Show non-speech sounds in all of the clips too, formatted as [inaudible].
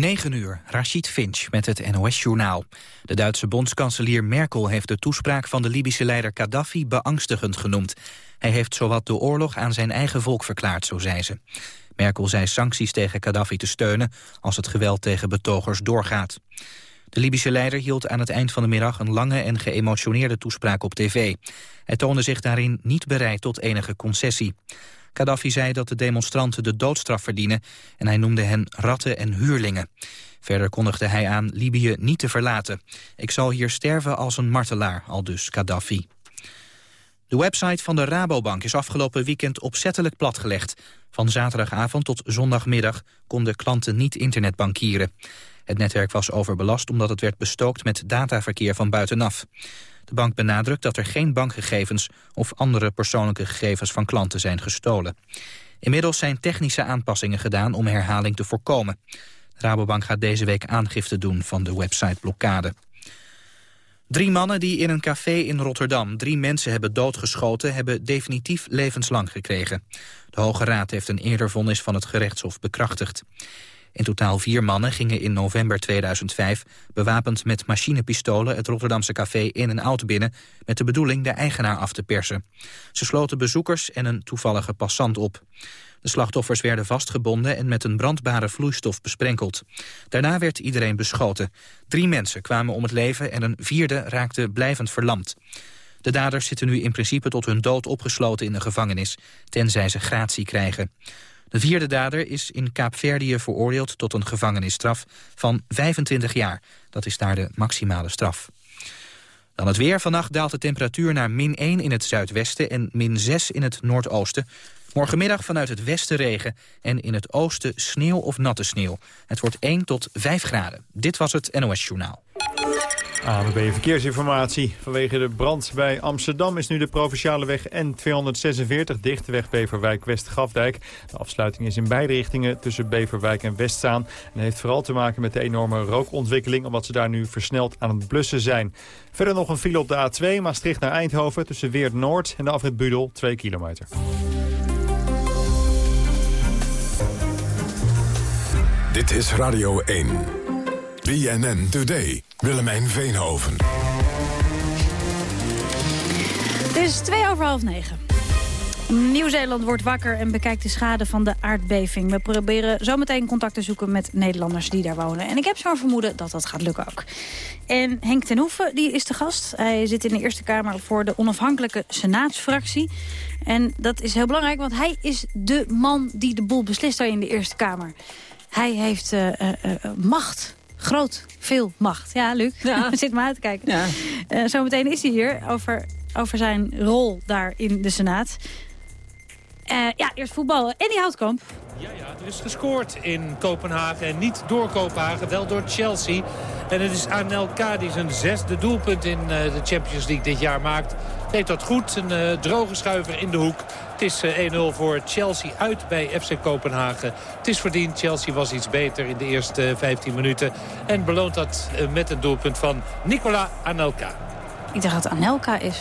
9 uur, Rashid Finch met het NOS-journaal. De Duitse bondskanselier Merkel heeft de toespraak van de Libische leider Gaddafi beangstigend genoemd. Hij heeft zowat de oorlog aan zijn eigen volk verklaard, zo zei ze. Merkel zei sancties tegen Gaddafi te steunen als het geweld tegen betogers doorgaat. De Libische leider hield aan het eind van de middag een lange en geëmotioneerde toespraak op tv. Hij toonde zich daarin niet bereid tot enige concessie. Gaddafi zei dat de demonstranten de doodstraf verdienen en hij noemde hen ratten en huurlingen. Verder kondigde hij aan Libië niet te verlaten. Ik zal hier sterven als een martelaar, al dus Gaddafi. De website van de Rabobank is afgelopen weekend opzettelijk platgelegd. Van zaterdagavond tot zondagmiddag konden klanten niet internetbankieren. Het netwerk was overbelast omdat het werd bestookt met dataverkeer van buitenaf. De bank benadrukt dat er geen bankgegevens of andere persoonlijke gegevens van klanten zijn gestolen. Inmiddels zijn technische aanpassingen gedaan om herhaling te voorkomen. Rabobank gaat deze week aangifte doen van de websiteblokkade. Drie mannen die in een café in Rotterdam drie mensen hebben doodgeschoten... hebben definitief levenslang gekregen. De Hoge Raad heeft een eerder vonnis van het gerechtshof bekrachtigd. In totaal vier mannen gingen in november 2005 bewapend met machinepistolen het Rotterdamse café in en out binnen met de bedoeling de eigenaar af te persen. Ze sloten bezoekers en een toevallige passant op. De slachtoffers werden vastgebonden en met een brandbare vloeistof besprenkeld. Daarna werd iedereen beschoten. Drie mensen kwamen om het leven en een vierde raakte blijvend verlamd. De daders zitten nu in principe tot hun dood opgesloten in de gevangenis, tenzij ze gratie krijgen. De vierde dader is in Kaapverdië veroordeeld tot een gevangenisstraf van 25 jaar. Dat is daar de maximale straf. Dan het weer. Vannacht daalt de temperatuur naar min 1 in het zuidwesten en min 6 in het noordoosten. Morgenmiddag vanuit het westen regen en in het oosten sneeuw of natte sneeuw. Het wordt 1 tot 5 graden. Dit was het NOS Journaal. ANWB Verkeersinformatie. Vanwege de brand bij Amsterdam is nu de provinciale weg N246 dicht. Weg Beverwijk-West-Gafdijk. De afsluiting is in beide richtingen tussen Beverwijk en Westzaan. En heeft vooral te maken met de enorme rookontwikkeling... omdat ze daar nu versneld aan het blussen zijn. Verder nog een file op de A2 Maastricht naar Eindhoven... tussen Weert Noord en de afrit Budel, 2 kilometer. Dit is Radio 1. BNN Today. Willemijn Veenhoven. Het is twee over half negen. Nieuw-Zeeland wordt wakker en bekijkt de schade van de aardbeving. We proberen zometeen contact te zoeken met Nederlanders die daar wonen. En ik heb zo'n vermoeden dat dat gaat lukken ook. En Henk ten Hoeven die is de gast. Hij zit in de Eerste Kamer voor de onafhankelijke Senaatsfractie. En dat is heel belangrijk, want hij is de man die de boel beslist daar in de Eerste Kamer. Hij heeft uh, uh, uh, macht groot, veel macht. Ja, Luc, ja. [laughs] zit maar uit te kijken. Ja. Uh, zometeen is hij hier over, over zijn rol daar in de Senaat. Uh, ja, eerst voetballen. En die Houtkamp. Ja, ja, er is gescoord in Kopenhagen. En niet door Kopenhagen, wel door Chelsea. En het is Anelka die zijn zesde doelpunt in uh, de Champions League dit jaar maakt. Deed dat goed, een uh, droge schuiver in de hoek. Het is 1-0 voor Chelsea uit bij FC Kopenhagen. Het is verdiend, Chelsea was iets beter in de eerste 15 minuten. En beloont dat met een doelpunt van Nicola Anelka. Ik dacht dat het Anelka is.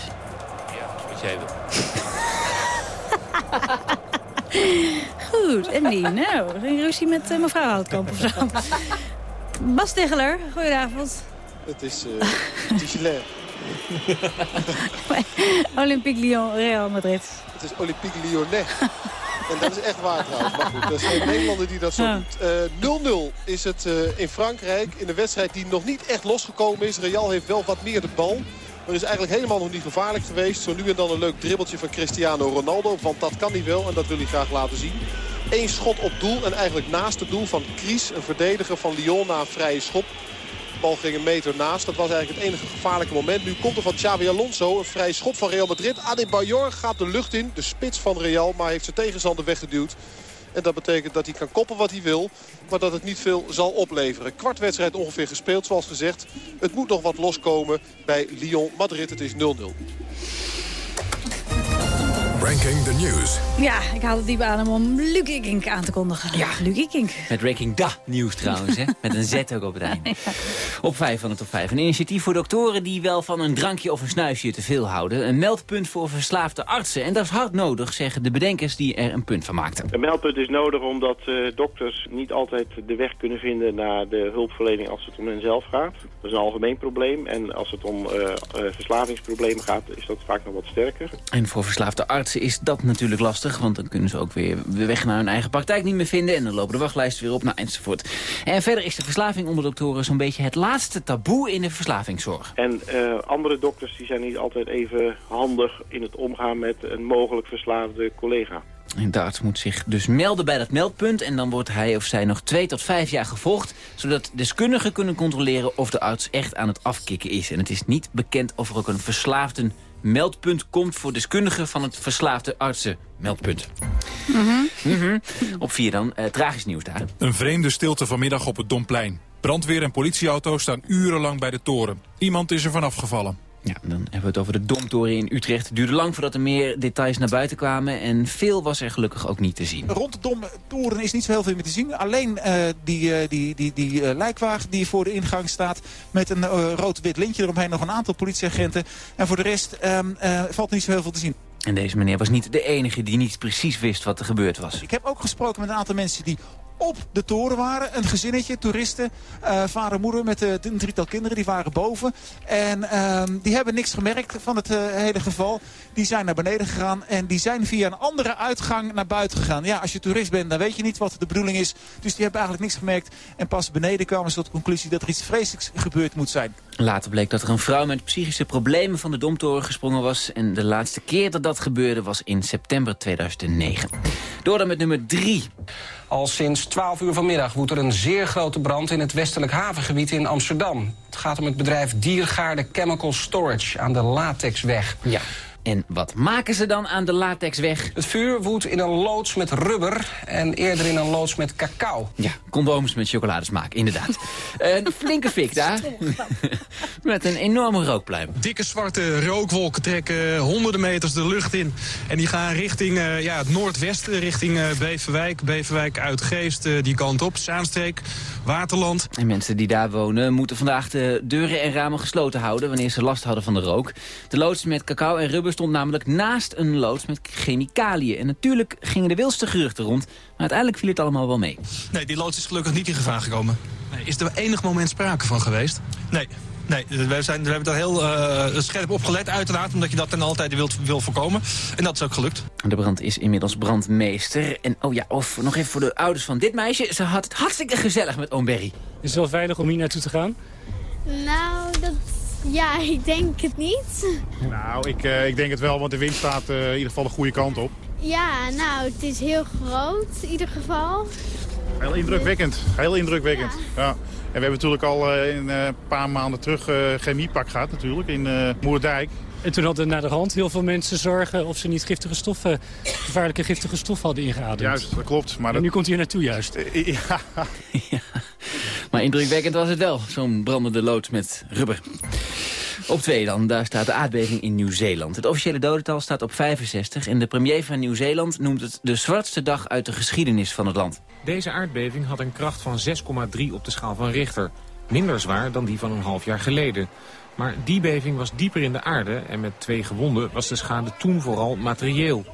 Ja, wat jij wil. [laughs] Goed, en die, nou, een ruzie met uh, mevrouw Houtkamp of zo. [laughs] Bas Tegeler, goedenavond. Het is uh. [laughs] Olympique Lyon, Real Madrid. Het is Olympique Lyonnais. [laughs] En dat is echt waar trouwens. Maar goed, er is geen Nederlander die dat zo doet. 0-0 uh, is het uh, in Frankrijk. In een wedstrijd die nog niet echt losgekomen is. Real heeft wel wat meer de bal. Maar is eigenlijk helemaal nog niet gevaarlijk geweest. Zo nu en dan een leuk dribbeltje van Cristiano Ronaldo. Want dat kan hij wel en dat wil hij graag laten zien. Eén schot op doel en eigenlijk naast het doel van Kries. Een verdediger van Lyon na een vrije schop. Bal ging een meter naast. Dat was eigenlijk het enige gevaarlijke moment. Nu komt er van Xavi Alonso een vrije schop van Real Madrid. Adebayor gaat de lucht in. De spits van Real. Maar heeft zijn tegenstander weggeduwd. En dat betekent dat hij kan koppen wat hij wil. Maar dat het niet veel zal opleveren. Kwartwedstrijd ongeveer gespeeld zoals gezegd. Het moet nog wat loskomen bij Lyon Madrid. Het is 0-0. Ranking the News. Ja, ik haal het diep adem om Lucky Kink aan te kondigen. Ja. Lucky Kink. Met Ranking Da nieuws trouwens, hè? Met een Z ook op het einde. [laughs] Op 5 van de top 5. Een initiatief voor doktoren die wel van een drankje of een snuisje te veel houden. Een meldpunt voor verslaafde artsen. En dat is hard nodig, zeggen de bedenkers die er een punt van maakten. Een meldpunt is nodig omdat eh, dokters niet altijd de weg kunnen vinden naar de hulpverlening als het om hen zelf gaat. Dat is een algemeen probleem. En als het om eh, eh, verslavingsproblemen gaat, is dat vaak nog wat sterker. En voor verslaafde artsen is dat natuurlijk lastig. Want dan kunnen ze ook weer de weg naar hun eigen praktijk niet meer vinden. En dan lopen de wachtlijsten weer op, nou, enzovoort. En verder is de verslaving onder doktoren zo'n beetje het laatste taboe in de verslavingszorg. En eh, andere dokters die zijn niet altijd even handig in het omgaan met een mogelijk verslaafde collega. En de arts moet zich dus melden bij dat meldpunt. En dan wordt hij of zij nog twee tot vijf jaar gevolgd. Zodat deskundigen kunnen controleren of de arts echt aan het afkicken is. En het is niet bekend of er ook een verslaafde meldpunt komt... voor deskundigen van het verslaafde artsenmeldpunt. Mhm. Op vier dan, eh, tragisch nieuws daar. Een vreemde stilte vanmiddag op het Domplein. Brandweer en politieauto's staan urenlang bij de toren. Iemand is er vanaf gevallen. Ja, dan hebben we het over de Domtoren in Utrecht. Het duurde lang voordat er meer details naar buiten kwamen. En veel was er gelukkig ook niet te zien. Rond de Domtoren is niet zo heel veel meer te zien. Alleen uh, die, uh, die, die, die uh, lijkwagen die voor de ingang staat... met een rood-wit lintje eromheen, nog een aantal politieagenten. En voor de rest um, valt niet zo heel veel te zien. En deze meneer was niet de enige die niet precies wist wat er gebeurd was. Ik heb ook gesproken met een aantal mensen die op de toren waren. Een gezinnetje, toeristen, uh, vader en moeder met uh, een drietal kinderen, die waren boven. En uh, die hebben niks gemerkt van het uh, hele geval. Die zijn naar beneden gegaan en die zijn via een andere uitgang naar buiten gegaan. Ja, als je toerist bent, dan weet je niet wat de bedoeling is. Dus die hebben eigenlijk niks gemerkt. En pas beneden kwamen ze tot de conclusie dat er iets vreselijks gebeurd moet zijn. Later bleek dat er een vrouw met psychische problemen van de Domtoren gesprongen was. En de laatste keer dat dat gebeurde was in september 2009. Door dan met nummer 3. Al sinds 12 uur vanmiddag woedt er een zeer grote brand in het westelijk havengebied in Amsterdam. Het gaat om het bedrijf Diergaarde Chemical Storage aan de Latexweg. Ja. En wat maken ze dan aan de latexweg? Het vuur woedt in een loods met rubber en eerder in een loods met cacao. Ja, condooms met chocoladesmaak, inderdaad. [laughs] een flinke fik daar. [laughs] met een enorme rookpluim. Dikke zwarte rookwolken trekken honderden meters de lucht in. En die gaan richting uh, ja, het noordwesten, richting uh, Beverwijk. Beverwijk uit Geest, uh, die kant op. Zaanstreek, Waterland. En mensen die daar wonen moeten vandaag de deuren en ramen gesloten houden... wanneer ze last hadden van de rook. De loods met cacao en rubber stond namelijk naast een loods met chemicaliën. En natuurlijk gingen de wilste geruchten rond, maar uiteindelijk viel het allemaal wel mee. Nee, die loods is gelukkig niet in gevaar gekomen. Nee, is er enig moment sprake van geweest? Nee. Nee, we, zijn, we hebben daar heel uh, scherp op gelet, uiteraard, omdat je dat ten altijd wilt, wil voorkomen. En dat is ook gelukt. De brand is inmiddels brandmeester. En oh ja, of nog even voor de ouders van dit meisje. Ze had het hartstikke gezellig met oom Berry. Is het wel veilig om hier naartoe te gaan? Nou, dat ja, ik denk het niet. Nou, ik, uh, ik denk het wel, want de wind staat uh, in ieder geval de goede kant op. Ja, nou, het is heel groot in ieder geval. Heel indrukwekkend, heel indrukwekkend. Ja. ja. En we hebben natuurlijk al uh, een paar maanden terug chemiepak gehad natuurlijk in Moerdijk. En toen hadden naar de hand heel veel mensen zorgen of ze niet giftige stoffen, gevaarlijke giftige stoffen hadden ingeademd. Juist, dat klopt. Maar en dat... nu komt hij hier naartoe juist. Ja. [laughs] ja. Maar indrukwekkend was het wel, zo'n brandende loods met rubber. Op twee dan, daar staat de aardbeving in Nieuw-Zeeland. Het officiële dodental staat op 65 en de premier van Nieuw-Zeeland noemt het de zwartste dag uit de geschiedenis van het land. Deze aardbeving had een kracht van 6,3 op de schaal van Richter. Minder zwaar dan die van een half jaar geleden. Maar die beving was dieper in de aarde en met twee gewonden was de schade toen vooral materieel.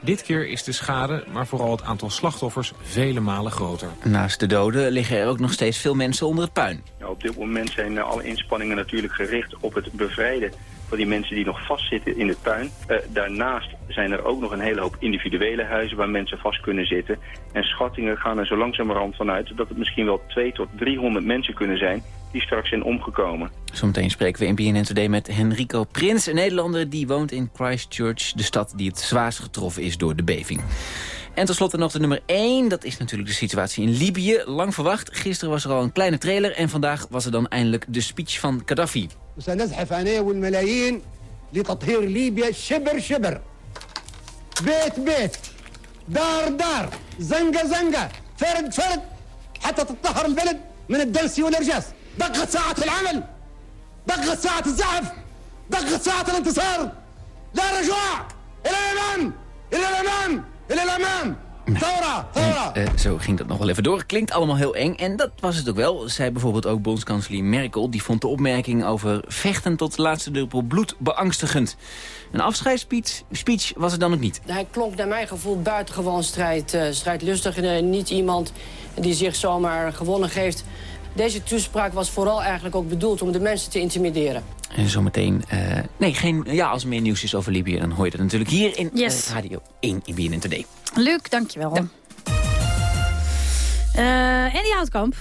Dit keer is de schade, maar vooral het aantal slachtoffers, vele malen groter. Naast de doden liggen er ook nog steeds veel mensen onder het puin. Ja, op dit moment zijn alle inspanningen natuurlijk gericht op het bevrijden van die mensen die nog vastzitten in het puin. Uh, daarnaast zijn er ook nog een hele hoop individuele huizen waar mensen vast kunnen zitten. En schattingen gaan er zo langzamerhand vanuit dat het misschien wel 2 tot 300 mensen kunnen zijn die straks zijn omgekomen. Zometeen spreken we in BNN Today met Henrico Prins, een Nederlander die woont in Christchurch, de stad die het zwaarst getroffen is door de beving. En tenslotte nog de nummer 1, dat is natuurlijk de situatie in Libië. Lang verwacht, gisteren was er al een kleine trailer en vandaag was er dan eindelijk de speech van Gaddafi. سنزحف أنا والملايين لتطهير ليبيا شبر شبر. بيت بيت دار دار زنقة زنقة فرد فرد حتى تطهر البلد من الدنس والإرجاس. دقت ساعة العمل دقت ساعة الزحف دقت ساعة الانتصار. لا رجوع إلى الأمام إلى الأمام إلى الأمام. Eh, zo ging dat nog wel even door. Klinkt allemaal heel eng. En dat was het ook wel. Zij bijvoorbeeld ook bondskanselier Merkel. Die vond de opmerking over vechten tot de laatste druppel bloed beangstigend. Een afscheidsspeech speech was het dan ook niet. Hij klonk naar mijn gevoel buitengewoon strijd, uh, strijdlustig. Uh, niet iemand die zich zomaar gewonnen geeft. Deze toespraak was vooral eigenlijk ook bedoeld om de mensen te intimideren. En zometeen... eh, nee, geen, ja, als er meer nieuws is over Libië... dan hoor je dat natuurlijk hier in Yes. eh, Radio 1 in BNN Today. Luc, dankjewel. Eh Andy Houtkamp.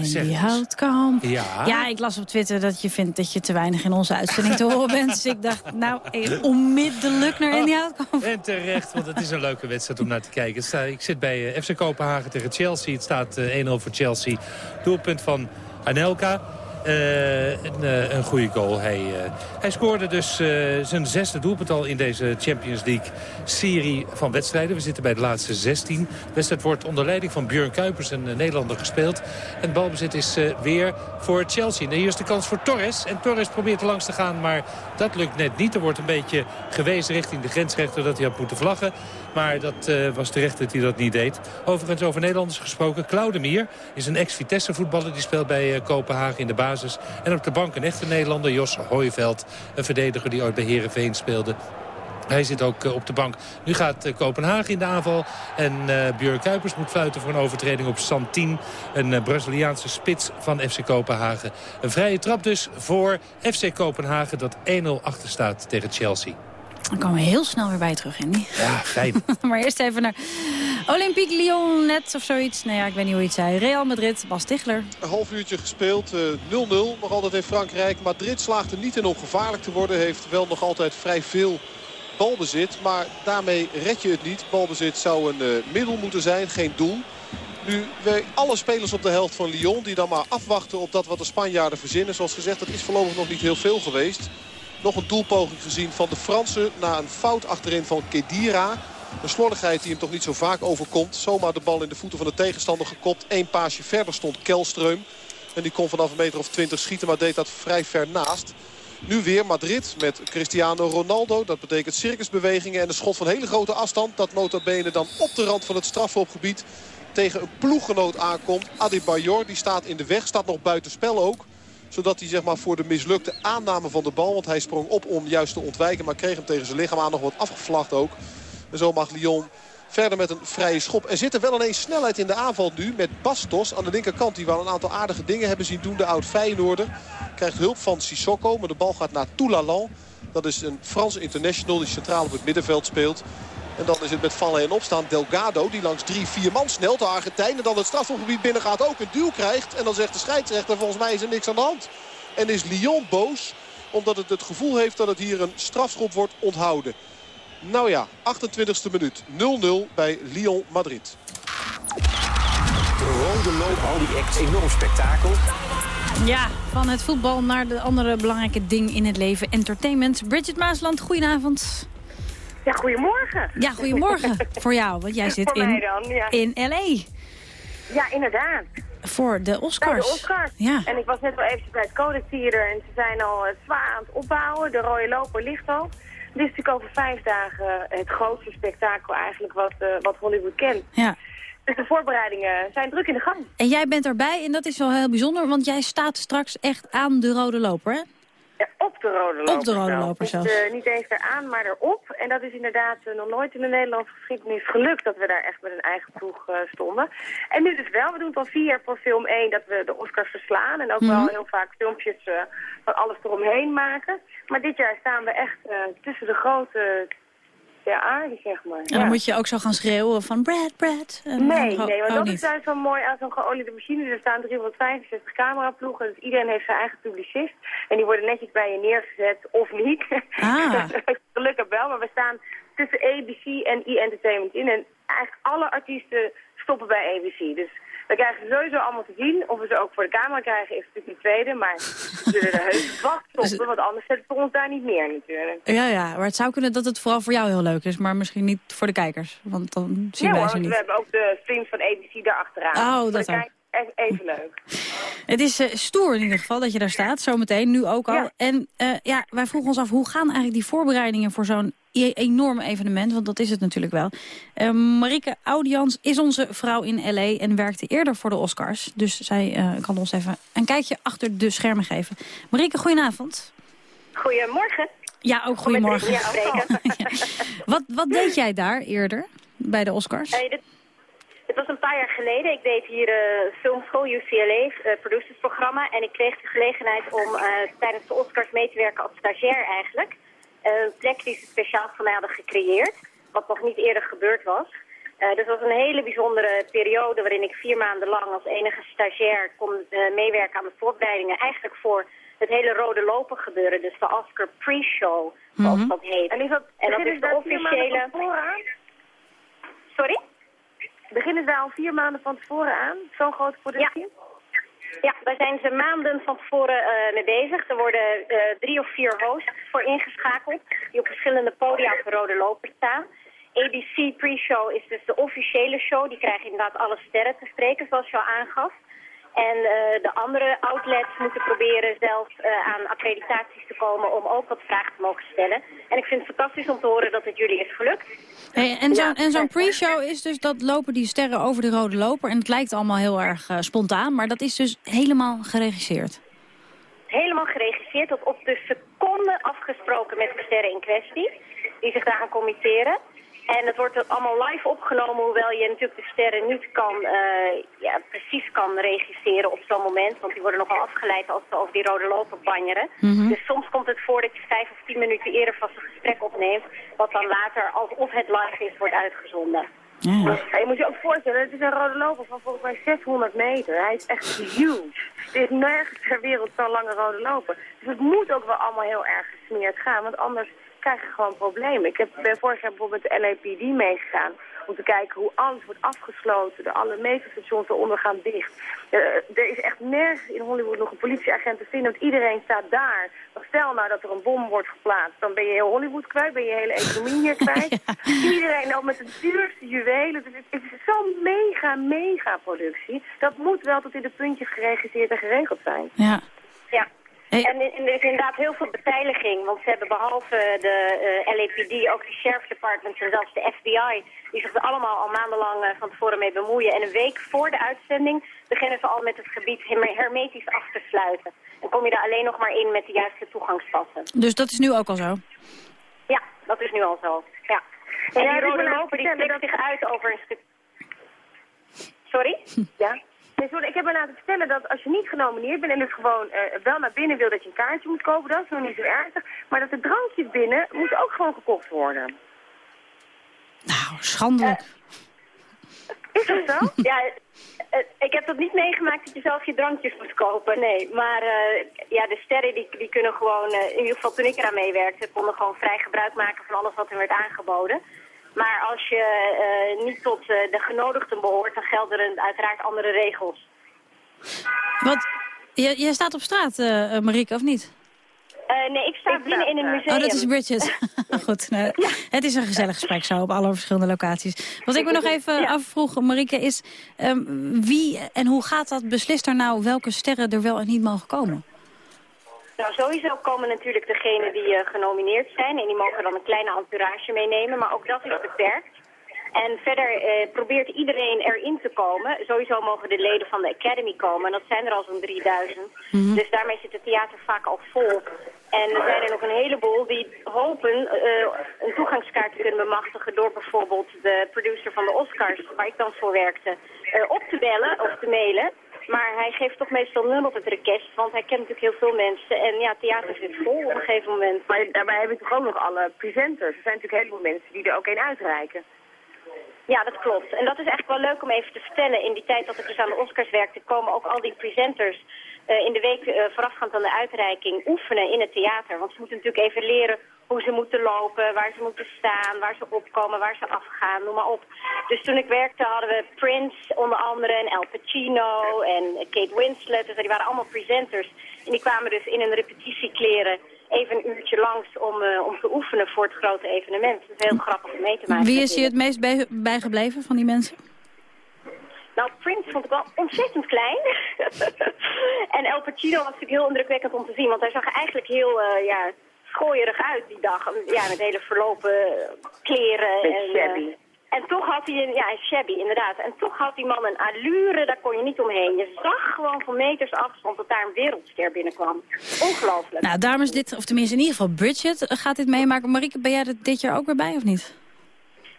Zeg het eens. Houtkamp. Ja. Ja, ik las op Twitter dat je vindt dat je te weinig in onze uitzending te horen bent. Dus ik dacht, nou, onmiddellijk naar Andy Houtkamp. En terecht, want het is een leuke wedstrijd om naar te kijken. Ik zit bij eh, FC Kopenhagen tegen Chelsea. Het staat eh, 1-0 voor Chelsea. Doelpunt van Anelka. Eh, een, eh, een goede goal. Hij, eh, hij scoorde dus zijn zesde doelpunt al in deze Champions League-serie van wedstrijden. We zitten bij de laatste 16. De wedstrijd wordt onder leiding van Björn Kuipers, een Nederlander, gespeeld. En balbezit is weer voor Chelsea. De kans voor Torres. En Torres probeert er langs te gaan, maar dat lukt net niet. Er wordt een beetje gewezen richting de grensrechter dat hij had moeten vlaggen. Maar dat eh, was terecht dat hij dat niet deed. Overigens over Nederlanders gesproken. Claudemir is een ex-Vitesse voetballer. Die speelt bij eh, Kopenhagen in de basis. En op de bank een echte Nederlander, Jos Hooiveld. Een verdediger die ooit bij Herenveen speelde. Hij zit ook eh, op de bank. Nu gaat Kopenhagen in de aanval. En eh Björn Kuipers moet fluiten voor een overtreding op Santin. Een Braziliaanse spits van FC Kopenhagen. Een vrije trap dus voor FC Kopenhagen dat 1-0 achter staat tegen Chelsea. Dan komen we heel snel weer bij je terug, Andy. Ja, fijn. [laughs] maar eerst even naar Olympique Lyon net of zoiets. Nou ja, ik weet niet hoe je het zei. Real Madrid, Bas Tichler. Een half uurtje gespeeld, eh, 0-0 nog altijd in Frankrijk. Madrid slaagt er niet in om gevaarlijk te worden. Heeft wel nog altijd vrij veel balbezit. Maar daarmee red je het niet. Balbezit zou een eh, middel moeten zijn, geen doel. Nu, wij, alle spelers op de helft van Lyon die dan maar afwachten op dat wat de Spanjaarden verzinnen. Zoals gezegd, dat is voorlopig nog niet heel veel geweest. Nog een doelpoging gezien van de Fransen na een fout achterin van Kedira. Een slordigheid die hem toch niet zo vaak overkomt. Zomaar de bal in de voeten van de tegenstander gekopt. Eén paasje verder stond Kelstreum. En die kon vanaf een meter of twintig schieten, maar deed dat vrij ver naast. Nu weer Madrid met Cristiano Ronaldo. Dat betekent circusbewegingen en een schot van hele grote afstand. Dat nota bene dan op de rand van het strafhofgebied tegen een ploeggenoot aankomt. Adebayor, die staat in de weg, staat nog buiten spel ook. Zodat hij zeg maar, voor de mislukte aanname van de bal... want hij sprong op om juist te ontwijken... maar kreeg hem tegen zijn lichaam aan nog wat afgevlacht ook. En zo mag Lyon verder met een vrije schop. Er zit er wel ineens snelheid in de aanval nu met Bastos aan de linkerkant. Die wel een aantal aardige dingen hebben zien doen. De oud Feyenoorder krijgt hulp van Sissoko. Maar de bal gaat naar Toulalan. Dat is een Frans international die centraal op het middenveld speelt. En dan is het met vallen en opstaan Delgado die langs drie, vier man snelt. De Argentijn en dan het strafgebied binnen gaat ook een duw krijgt. En dan zegt de scheidsrechter volgens mij is er niks aan de hand. En is Lyon boos omdat het het gevoel heeft dat het hier een strafschop wordt onthouden. Nou ja, 28e minuut. 0-0 bij Lyon Madrid. De rode loop, al die acts, enorm spektakel. Ja, van het voetbal naar de andere belangrijke ding in het leven. Entertainment. Bridget Maasland, goedenavond. Ja, goedemorgen. Ja, goedemorgen voor jou, want jij [laughs] zit in, dan, ja. in L.A. Ja, inderdaad. voor de Oscars. Bij de Oscars. Ja. En ik was net wel eventjes bij het Theater en ze zijn al eh, zwaar aan het opbouwen. De rode loper ligt al. Dit is natuurlijk over vijf dagen het grootste spektakel eigenlijk wat, eh, wat Hollywood kent. Ja. Dus de voorbereidingen zijn druk in de gang. En jij bent erbij en dat is wel heel bijzonder, want jij staat straks echt aan de rode loper, hè? Ja, op de rode loper Op de rode zelfs. Dus, zelfs. eh, niet eens eraan, maar erop. En dat is inderdaad eh, nog nooit in de Nederlandse geschiedenis gelukt dat we daar echt met een eigen ploeg eh, stonden. En nu dus wel. We doen het al vier jaar voor film 1 dat we de Oscars verslaan. En ook wel Mhm. heel vaak filmpjes van alles eromheen maken. Maar dit jaar staan we echt tussen de grote ja, aarde, zeg maar. En dan Ja. moet je ook zo gaan schreeuwen van Brad, Brad. En Nee, dan- nee, want oh, dat niet. is juist wel mooi aan zo'n geoliede machine. Er staan 365 cameraploegen, dus iedereen heeft zijn eigen publicist. En die worden netjes bij je neergezet, of niet. Ah. [laughs] Gelukkig wel, maar we staan tussen ABC en E-Entertainment in. En eigenlijk alle artiesten stoppen bij ABC. Dus we krijgen ze sowieso allemaal te zien. Of we ze ook voor de camera krijgen, is natuurlijk een tweede. Maar we zullen er heus [laughs] vast stoppen, want anders zet het voor ons daar niet meer natuurlijk. Ja, ja, maar het zou kunnen dat het vooral voor jou heel leuk is, maar misschien niet voor de kijkers. Want dan zien ja wij hoor, ze niet. we hebben ook de streams van ABC daar achteraan. Oh, dat ook. Even leuk. Het is eh, stoer in ieder geval dat je daar staat, zometeen, nu ook al. En eh, ja, wij vroegen ons af, hoe gaan eigenlijk die voorbereidingen voor zo'n e enorm evenement? Want dat is het natuurlijk wel. Uh, Marike Audians is onze vrouw in L.A. en werkte eerder voor de Oscars. Dus zij kan ons even een kijkje achter de schermen geven. Marike, goedenavond. Goedemorgen. Ja, ook goedemorgen. [laughs] wat, wat deed jij daar eerder bij de Oscars? Het was een paar jaar geleden. Ik deed hier uh, filmschool, UCLA, uh, producersprogramma. En ik kreeg de gelegenheid om uh, tijdens de Oscars mee te werken als stagiair eigenlijk. Een plek die ze speciaal voor mij hadden gecreëerd. Wat nog niet eerder gebeurd was. dus het was een hele bijzondere periode waarin ik vier maanden lang als enige stagiair kon meewerken aan de voorbereidingen. Eigenlijk voor het hele rode lopen gebeuren. Dus de Oscar pre-show, zoals Mhm. dat heet. En is dat, en dat is de officiële... Sorry? Beginnen ze al vier maanden van tevoren aan? Zo'n grote productie? Ja, daar zijn ze maanden van tevoren eh, mee bezig. Er worden eh, drie of vier hosts voor ingeschakeld die op verschillende podia op de rode loper staan. ABC pre-show is dus de officiële show. Die krijgen inderdaad alle sterren te spreken, zoals je al aangaf. En eh, de andere outlets moeten proberen zelf eh, aan accreditaties te komen om ook wat vragen te mogen stellen. En ik vind het fantastisch om te horen dat het jullie is gelukt. Hey, en zo'n pre-show is dus dat lopen die sterren over de rode loper. En het lijkt allemaal heel erg eh, spontaan, maar dat is dus helemaal geregisseerd. helemaal geregisseerd, tot op de seconde afgesproken met de sterren in kwestie, die zich daaraan committeren. En het wordt allemaal live opgenomen, hoewel je natuurlijk de sterren niet kan, eh, ja, precies kan regisseren op zo'n moment. Want die worden nogal afgeleid als ze over die rode loper banjeren. Mhm. Dus soms komt het voor dat je vijf of tien minuten eerder vast een gesprek opneemt, wat dan later, alsof het live is, wordt uitgezonden. Ja, je moet je ook voorstellen, het is een rode loper van volgens mij 600 meter. Hij is echt huge. Er is nergens ter wereld zo'n lange rode loper. Dus het moet ook wel allemaal heel erg gesmeerd gaan, want anders krijg je gewoon problemen. Ik heb, ben vorig jaar bijvoorbeeld met de LAPD meegegaan om te kijken hoe alles wordt afgesloten. De alle metrostations eronder gaan dicht. Er is echt nergens in Hollywood nog een politieagent te vinden, want iedereen staat daar. Maar stel nou dat er een bom wordt geplaatst, dan ben je heel Hollywood kwijt, ben je hele economie hier [laughs] kwijt. Iedereen ook met de duurste juwelen. Dus het, het is zo'n mega, mega productie. Dat moet wel tot in de puntjes geregisseerd en geregeld zijn. Ja. Ja. En, en er is inderdaad heel veel beveiliging, want ze hebben behalve de eh, LAPD ook de Sheriff Department en zelfs de FBI, die zich er allemaal al maandenlang eh, van tevoren mee bemoeien. En een week voor de uitzending beginnen ze al met het gebied her- hermetisch af te sluiten. Dan kom je er alleen nog maar in met de juiste toegangspassen. Dus dat is nu ook al zo? Ja, dat is nu al zo. Ja. Ja, En die dus rode loper die slikt zich uit over een stuk... Sorry? Ja. Nee, ik heb me laten vertellen dat als je niet genomineerd bent en dus gewoon eh, wel naar binnen wil dat je een kaartje moet kopen, dat is nog niet zo ernstig. Maar dat de drankjes binnen moeten ook gewoon gekocht worden. Nou, schandelijk. Is dat zo? [laughs] ja, eh, ik heb dat niet meegemaakt dat je zelf je drankjes moet kopen, nee. Maar eh, ja, de sterren die, die kunnen gewoon, eh, in ieder geval toen ik eraan meewerkte, konden gewoon vrij gebruik maken van alles wat er werd aangeboden. Maar als je eh, niet tot eh, de genodigden behoort, dan gelden er uiteraard andere regels. Wat? Jij, staat op straat, eh eh, Marieke, of niet? Eh, nee, ik sta binnen in een museum. Oh, dat is Bridget. [laughs] Goed, nou, het is een gezellig gesprek zo op alle verschillende locaties. Wat ik me nog even afvroeg, Marieke, is ehm, wie en hoe gaat dat? Beslist er nou welke sterren er wel en niet mogen komen? Nou, sowieso komen natuurlijk degenen die eh, genomineerd zijn. En die mogen dan een kleine entourage meenemen. Maar ook dat is beperkt. En verder eh, probeert iedereen erin te komen. Sowieso mogen de leden van de Academy komen. En dat zijn er al zo'n 3000. Mhm. Dus daarmee zit het theater vaak al vol. En er zijn er nog een heleboel die hopen eh, een toegangskaart te kunnen bemachtigen... door bijvoorbeeld de producer van de Oscars, waar ik dan voor werkte, eh, op te bellen of te mailen. Maar hij geeft toch meestal nul op het request, want hij kent natuurlijk heel veel mensen. En ja, theater zit vol op een gegeven moment. Maar daarbij heb je toch ook nog alle presenters. Er zijn natuurlijk een heleboel mensen die er ook een uitreiken. Ja, dat klopt. En dat is eigenlijk wel leuk om even te vertellen. In die tijd dat ik dus aan de Oscars werkte, komen ook al die presenters eh, in de week eh, voorafgaand aan de uitreiking oefenen in het theater. Want ze moeten natuurlijk even leren hoe ze moeten lopen, waar ze moeten staan, waar ze opkomen, waar ze afgaan, noem maar op. Dus toen ik werkte hadden we Prince onder andere en Al Pacino en Kate Winslet. Dus die waren allemaal presenters. En die kwamen dus in een repetitiekleren even een uurtje langs om, eh, om te oefenen voor het grote evenement. Dat is heel grappig om mee te maken. Wie is je het meest bij- bijgebleven van die mensen? Nou, Prince vond ik wel ontzettend klein. [laughs] en El Pacino was natuurlijk heel indrukwekkend om te zien, want hij zag eigenlijk heel, uh, ja, schooierig uit die dag. Ja, met hele verlopen kleren. en, shabby. En toch had hij een, ja, shabby inderdaad. En toch had die man een allure, daar kon je niet omheen. Je zag gewoon van meters afstand dat daar een wereldster binnenkwam. Ongelooflijk. Nou, daarom is dit, of tenminste in ieder geval Bridget gaat dit meemaken. Marieke, ben jij er dit jaar ook weer bij of niet?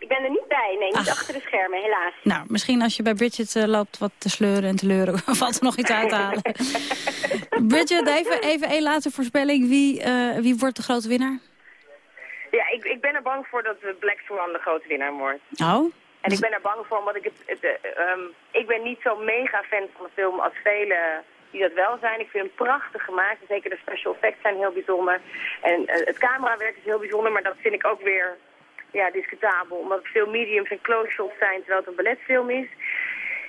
Ik ben er niet bij, nee, niet achter de schermen, helaas. Nou, misschien als je bij Bridget uh, loopt wat te sleuren en te leuren, [laughs] valt er nog iets uit te halen. [laughs] Bridget, even, even één laatste voorspelling. Wie, uh, wie wordt de grote winnaar? Ja, ik, ik ben er bang voor dat Black Swan de grote winnaar wordt. Oh? En ik ben er bang voor, omdat ik het... het um, ik ben niet zo mega fan van de film als velen die dat wel zijn. Ik vind hem prachtig gemaakt. Zeker de special effects zijn heel bijzonder. En uh, het camerawerk is heel bijzonder, maar dat vind ik ook weer ja, discutabel. Omdat het veel mediums en close shots zijn, terwijl het een balletfilm is.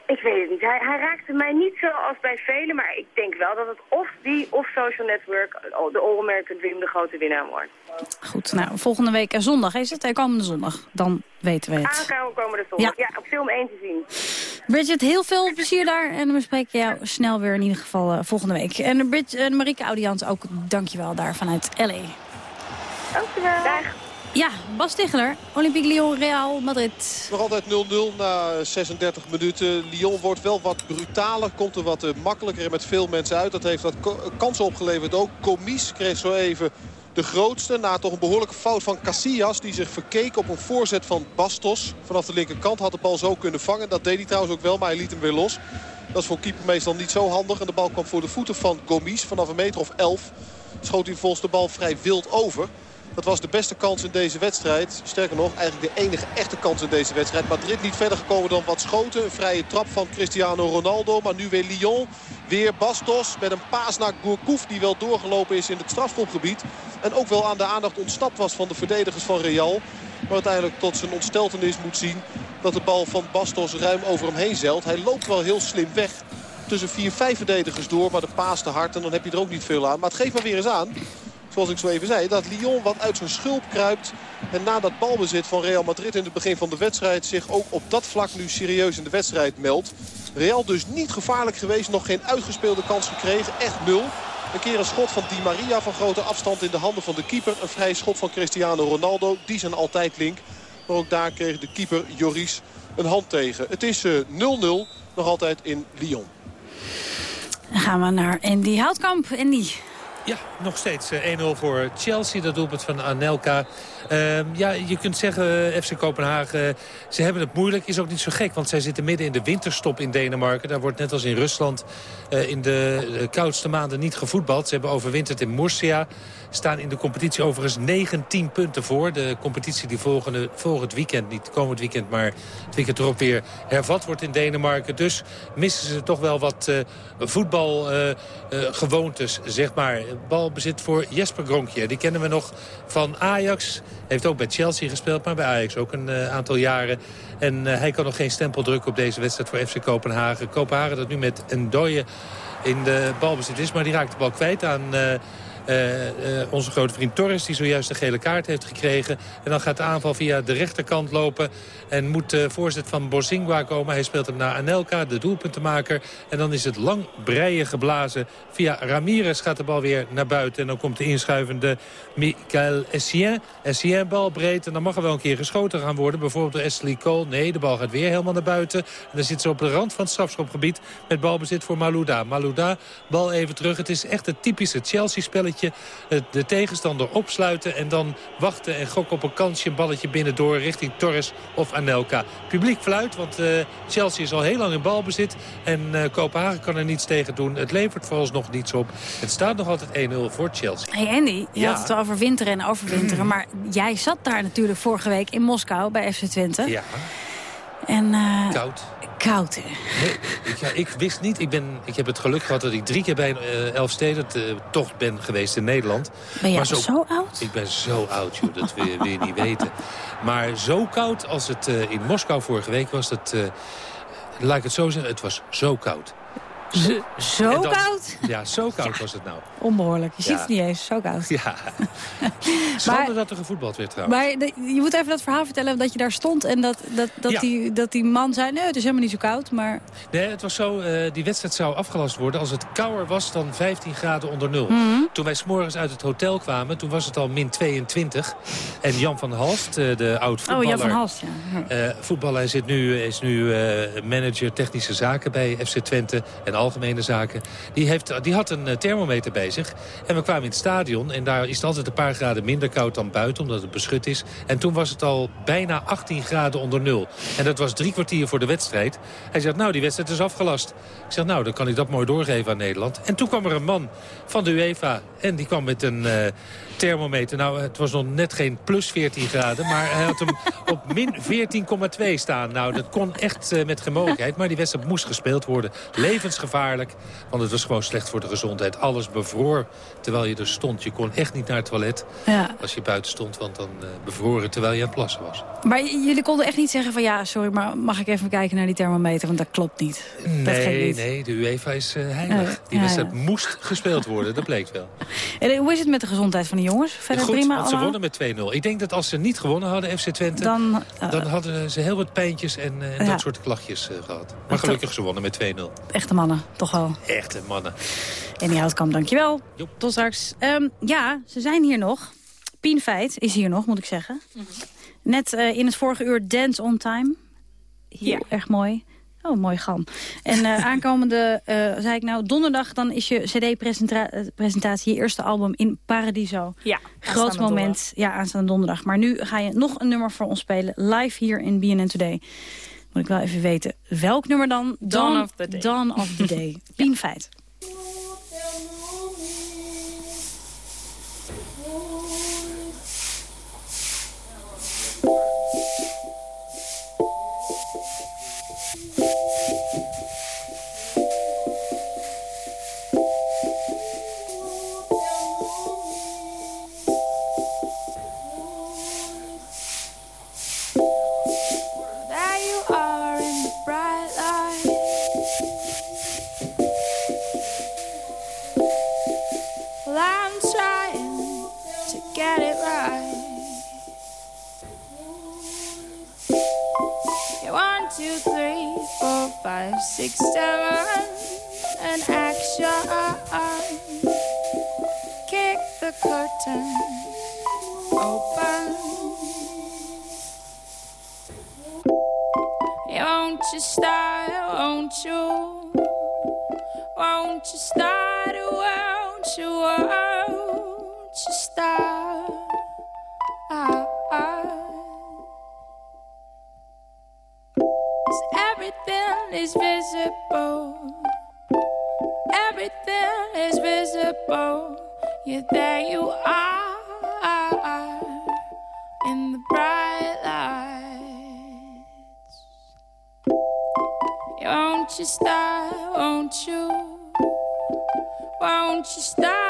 Ik weet het niet. Hij, hij, raakte mij niet zo als bij velen, maar ik denk wel dat het of die of Social Network, de All-American Dream, de grote winnaar wordt. Goed, nou, volgende week en zondag is het, komende zondag. Dan weten we het. Aankomen komende zondag, ja. ja, op film 1 te zien. Bridget, heel veel plezier daar en we spreken jou snel weer in ieder geval uh, volgende week. En Bridget, uh, Marieke Audiant ook, dankjewel daar vanuit L.A. Dankjewel. Dag. Ja, Bas Ticheler, Olympique Lyon, Real Madrid. Nog altijd 0-0 na 36 minuten. Lyon wordt wel wat brutaler, komt er wat makkelijker met veel mensen uit. Dat heeft wat kansen opgeleverd ook. Comis kreeg zo even de grootste. Na toch een behoorlijke fout van Casillas. Die zich verkeek op een voorzet van Bastos. Vanaf de linkerkant had de bal zo kunnen vangen. Dat deed hij trouwens ook wel, maar hij liet hem weer los. Dat is voor keeper meestal niet zo handig. En de bal kwam voor de voeten van Gomis. Vanaf een meter of 11 schoot hij volgens de bal vrij wild over. Dat was de beste kans in deze wedstrijd. Sterker nog, eigenlijk de enige echte kans in deze wedstrijd. Madrid niet verder gekomen dan wat schoten. Een vrije trap van Cristiano Ronaldo. Maar nu weer Lyon. Weer Bastos met een paas naar Gourcouf die wel doorgelopen is in het strafschopgebied. En ook wel aan de aandacht ontsnapt was van de verdedigers van Real. Maar uiteindelijk tot zijn ontsteltenis moet zien dat de bal van Bastos ruim over hem heen zeilt. Hij loopt wel heel slim weg tussen vier, vijf verdedigers door. Maar de paas te hard en dan heb je er ook niet veel aan. Maar het geeft maar weer eens aan zoals ik zo even zei, dat Lyon wat uit zijn schulp kruipt. En na dat balbezit van Real Madrid in het begin van de wedstrijd... zich ook op dat vlak nu serieus in de wedstrijd meldt. Real dus niet gevaarlijk geweest, nog geen uitgespeelde kans gekregen. Echt nul. Een keer een schot van Di Maria van grote afstand in de handen van de keeper. Een vrij schot van Cristiano Ronaldo. Die zijn altijd link. Maar ook daar kreeg de keeper Joris een hand tegen. Het is 0-0 nog altijd in Lyon. Dan gaan we naar Andy Houtkamp. Andy, ja, nog steeds 1-0 eh, voor Chelsea. Dat doelpunt van Anelka. Uh, ja, je kunt zeggen, eh, FC Kopenhagen, ze hebben het moeilijk. Is ook niet zo gek, want zij zitten midden in de winterstop in Denemarken. Daar wordt net als in Rusland uh, in de koudste maanden niet gevoetbald. Ze hebben overwinterd in Murcia staan in de competitie overigens 19 punten voor. De competitie die volgende, volgend weekend, niet komend weekend, maar het weekend erop weer hervat wordt in Denemarken. Dus missen ze toch wel wat voetbalgewoontes, uh, uh, zeg maar. Balbezit voor Jesper Gronkje. Die kennen we nog van Ajax. Heeft ook bij Chelsea gespeeld, maar bij Ajax ook een aantal jaren. En hij kan nog geen stempel drukken op deze wedstrijd voor FC Kopenhagen. Kopenhagen dat nu met een dooie in de balbezit is, maar die raakt de bal kwijt aan... Uh, onze grote vriend Torres, die zojuist de gele kaart heeft gekregen. En dan gaat de aanval via de rechterkant lopen. En moet de voorzet van Borsingwa komen. Hij speelt hem naar Anelka, de doelpuntenmaker. En dan is het lang breien geblazen. Via Ramirez gaat de bal weer naar buiten. En dan komt de inschuivende Michael Essien. Essien bal breed. En dan mag er wel een keer geschoten gaan worden. Bijvoorbeeld door Ashley Cole. Nee, de bal gaat weer helemaal naar buiten. En dan zit ze op de rand van het strafschopgebied. Met balbezit voor Malouda. Malouda, bal even terug. Het is echt het typische Chelsea-spelletje de tegenstander opsluiten en dan wachten en gokken op een kansje. Een balletje binnendoor richting Torres of Anelka. Publiek fluit, want uh, Chelsea is al heel lang in balbezit. En uh, Kopenhagen kan er niets tegen doen. Het levert vooralsnog niets op. Het staat nog altijd 1-0 voor Chelsea. Hey Andy, je ja. had het over winteren en overwinteren. [clears throat] maar jij zat daar natuurlijk vorige week in Moskou bij FC Twente. Ja. En, uh, Koud. Koud, hè? Nee, ik, ja, ik wist niet. Ik, ben, ik heb het geluk gehad dat ik drie keer bij een uh, Elfsteden uh, toch ben geweest in Nederland. Ben je zo, zo, oud? Ik ben zo oud, joh. Dat wil, wil je niet weten. Maar zo koud als het in Moskou vorige week was. Dat, laat ik het zo zeggen, het was zo koud. Zo, zo En dan- koud? Ja, zo [laughs] koud was het nou. Onbehoorlijk. Je ziet het niet eens. Zo koud. Ja. [laughs] Schande dat er gevoetbald werd trouwens. Maar je moet even dat verhaal vertellen dat je daar stond... en dat, dat, dat, die, dat die man zei, nee, het is helemaal niet zo koud. Maar Nee, het was zo, eh, die wedstrijd zou afgelast worden als het kouder was dan 15 graden onder nul. Mhm. Toen wij s'morgens uit het hotel kwamen, toen was het al min 22. En Jan van Halst, eh, de oud oh. Jan van Halst, ja. eh, voetballer hij zit nu, is nu manager technische zaken bij FC Twente en algemene zaken. Die, heeft, die had een eh, thermometer bij zich. En we kwamen in het stadion en daar is het altijd een paar graden minder koud dan buiten, omdat het beschut is. En toen was het al bijna 18 graden onder nul. En dat was drie kwartier voor de wedstrijd. Hij zegt, nou, die wedstrijd is afgelast. Ik zeg, nou, dan kan ik dat mooi doorgeven aan Nederland. En toen kwam er een man van de UEFA en die kwam met een eh, thermometer. Nou, het was nog net geen plus 14 graden, maar hij had hem [laughs] op min 14,2 staan. Nou, dat kon echt eh, met geen mogelijkheid, maar die wedstrijd moest gespeeld worden. Levensgevaarlijk, want het was gewoon slecht voor de gezondheid. Alles bevroor terwijl je er stond. Je kon echt niet naar het toilet Ja. als je buiten stond, want dan eh, bevroor het terwijl je aan het plassen was. Maar jullie konden echt niet zeggen van... ja, sorry, maar mag ik even kijken naar die thermometer? Want dat klopt niet. dat Nee, niet. nee, de UEFA is eh, heilig. Ja, Die ja, wedstrijd ja. moest gespeeld worden, dat bleek wel. [laughs] En hoe is het met de gezondheid van de jongens? Verder Goed, prima want ze wonnen met 2-0. Ik denk dat als ze niet gewonnen hadden, FC Twente... Dan, eh, dan hadden ze heel wat pijntjes en, eh, en Ja. dat soort klachtjes eh, gehad. Maar gelukkig ze wonnen met 2-0. Echte mannen, toch wel. Echte mannen. En die Houtkamp, dankjewel. Tot straks. Ehm, ja, ze zijn hier nog. Pien Feit is hier nog, moet ik zeggen. Net eh, in het vorige uur Dance on Time. Heel erg mooi. Oh, mooi gan. En eh, [laughs] aankomende, eh, zei ik nou, donderdag dan is je cd-presentatie, je eerste album in Paradiso. Ja, Groot moment, ja, aanstaande donderdag. Maar nu ga je nog een nummer voor ons spelen, live hier in BNN Today. Moet ik wel even weten, welk nummer dan? Dawn of the Day. Dawn of the Day. [laughs] Pien Feit. big. There you are in the bright lights. Won't you start? Won't you? Won't you start?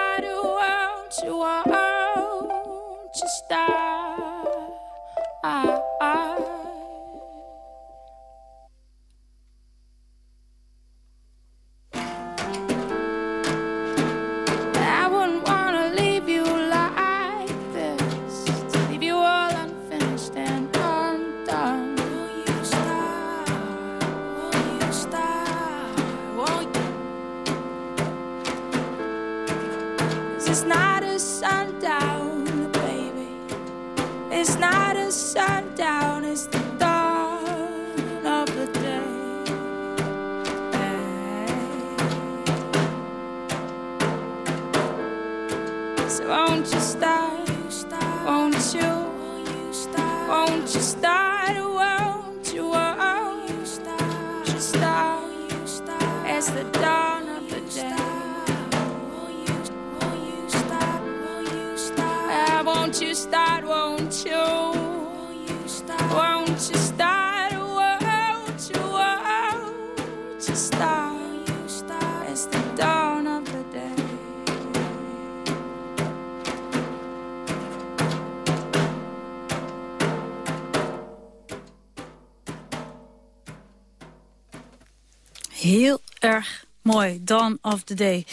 Of the Day.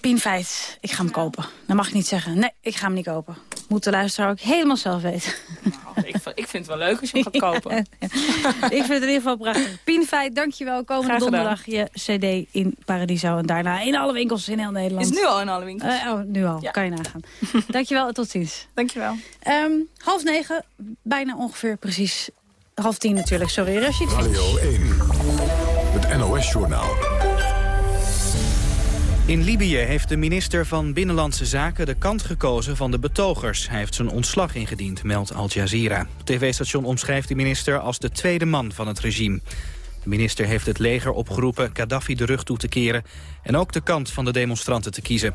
Pien Feit, ik ga hem kopen. Dat mag ik niet zeggen. Nee, ik ga hem niet kopen. Moet de luisteraar ook helemaal zelf weten. ik, vind- ik vind het wel leuk als je hem gaat [laughs] kopen. ik vind het in ieder geval prachtig. Pien Feit, dankjewel. Komende donderdag je cd in Paradiso. En daarna in alle winkels in heel Nederland. Is nu al in alle winkels. Eh, oh, nu al. Ja. Kan je nagaan. [laughs] dankjewel en tot ziens. Dankjewel. Ehm half negen, bijna ongeveer precies. Half tien natuurlijk, sorry. Rashid. Radio 1. Het NOS-journaal. In Libië heeft de minister van Binnenlandse Zaken de kant gekozen van de betogers. Hij heeft zijn ontslag ingediend, meldt Al Jazeera. Het tv-station omschrijft de minister als de tweede man van het regime. De minister heeft het leger opgeroepen Gaddafi de rug toe te keren... en ook de kant van de demonstranten te kiezen.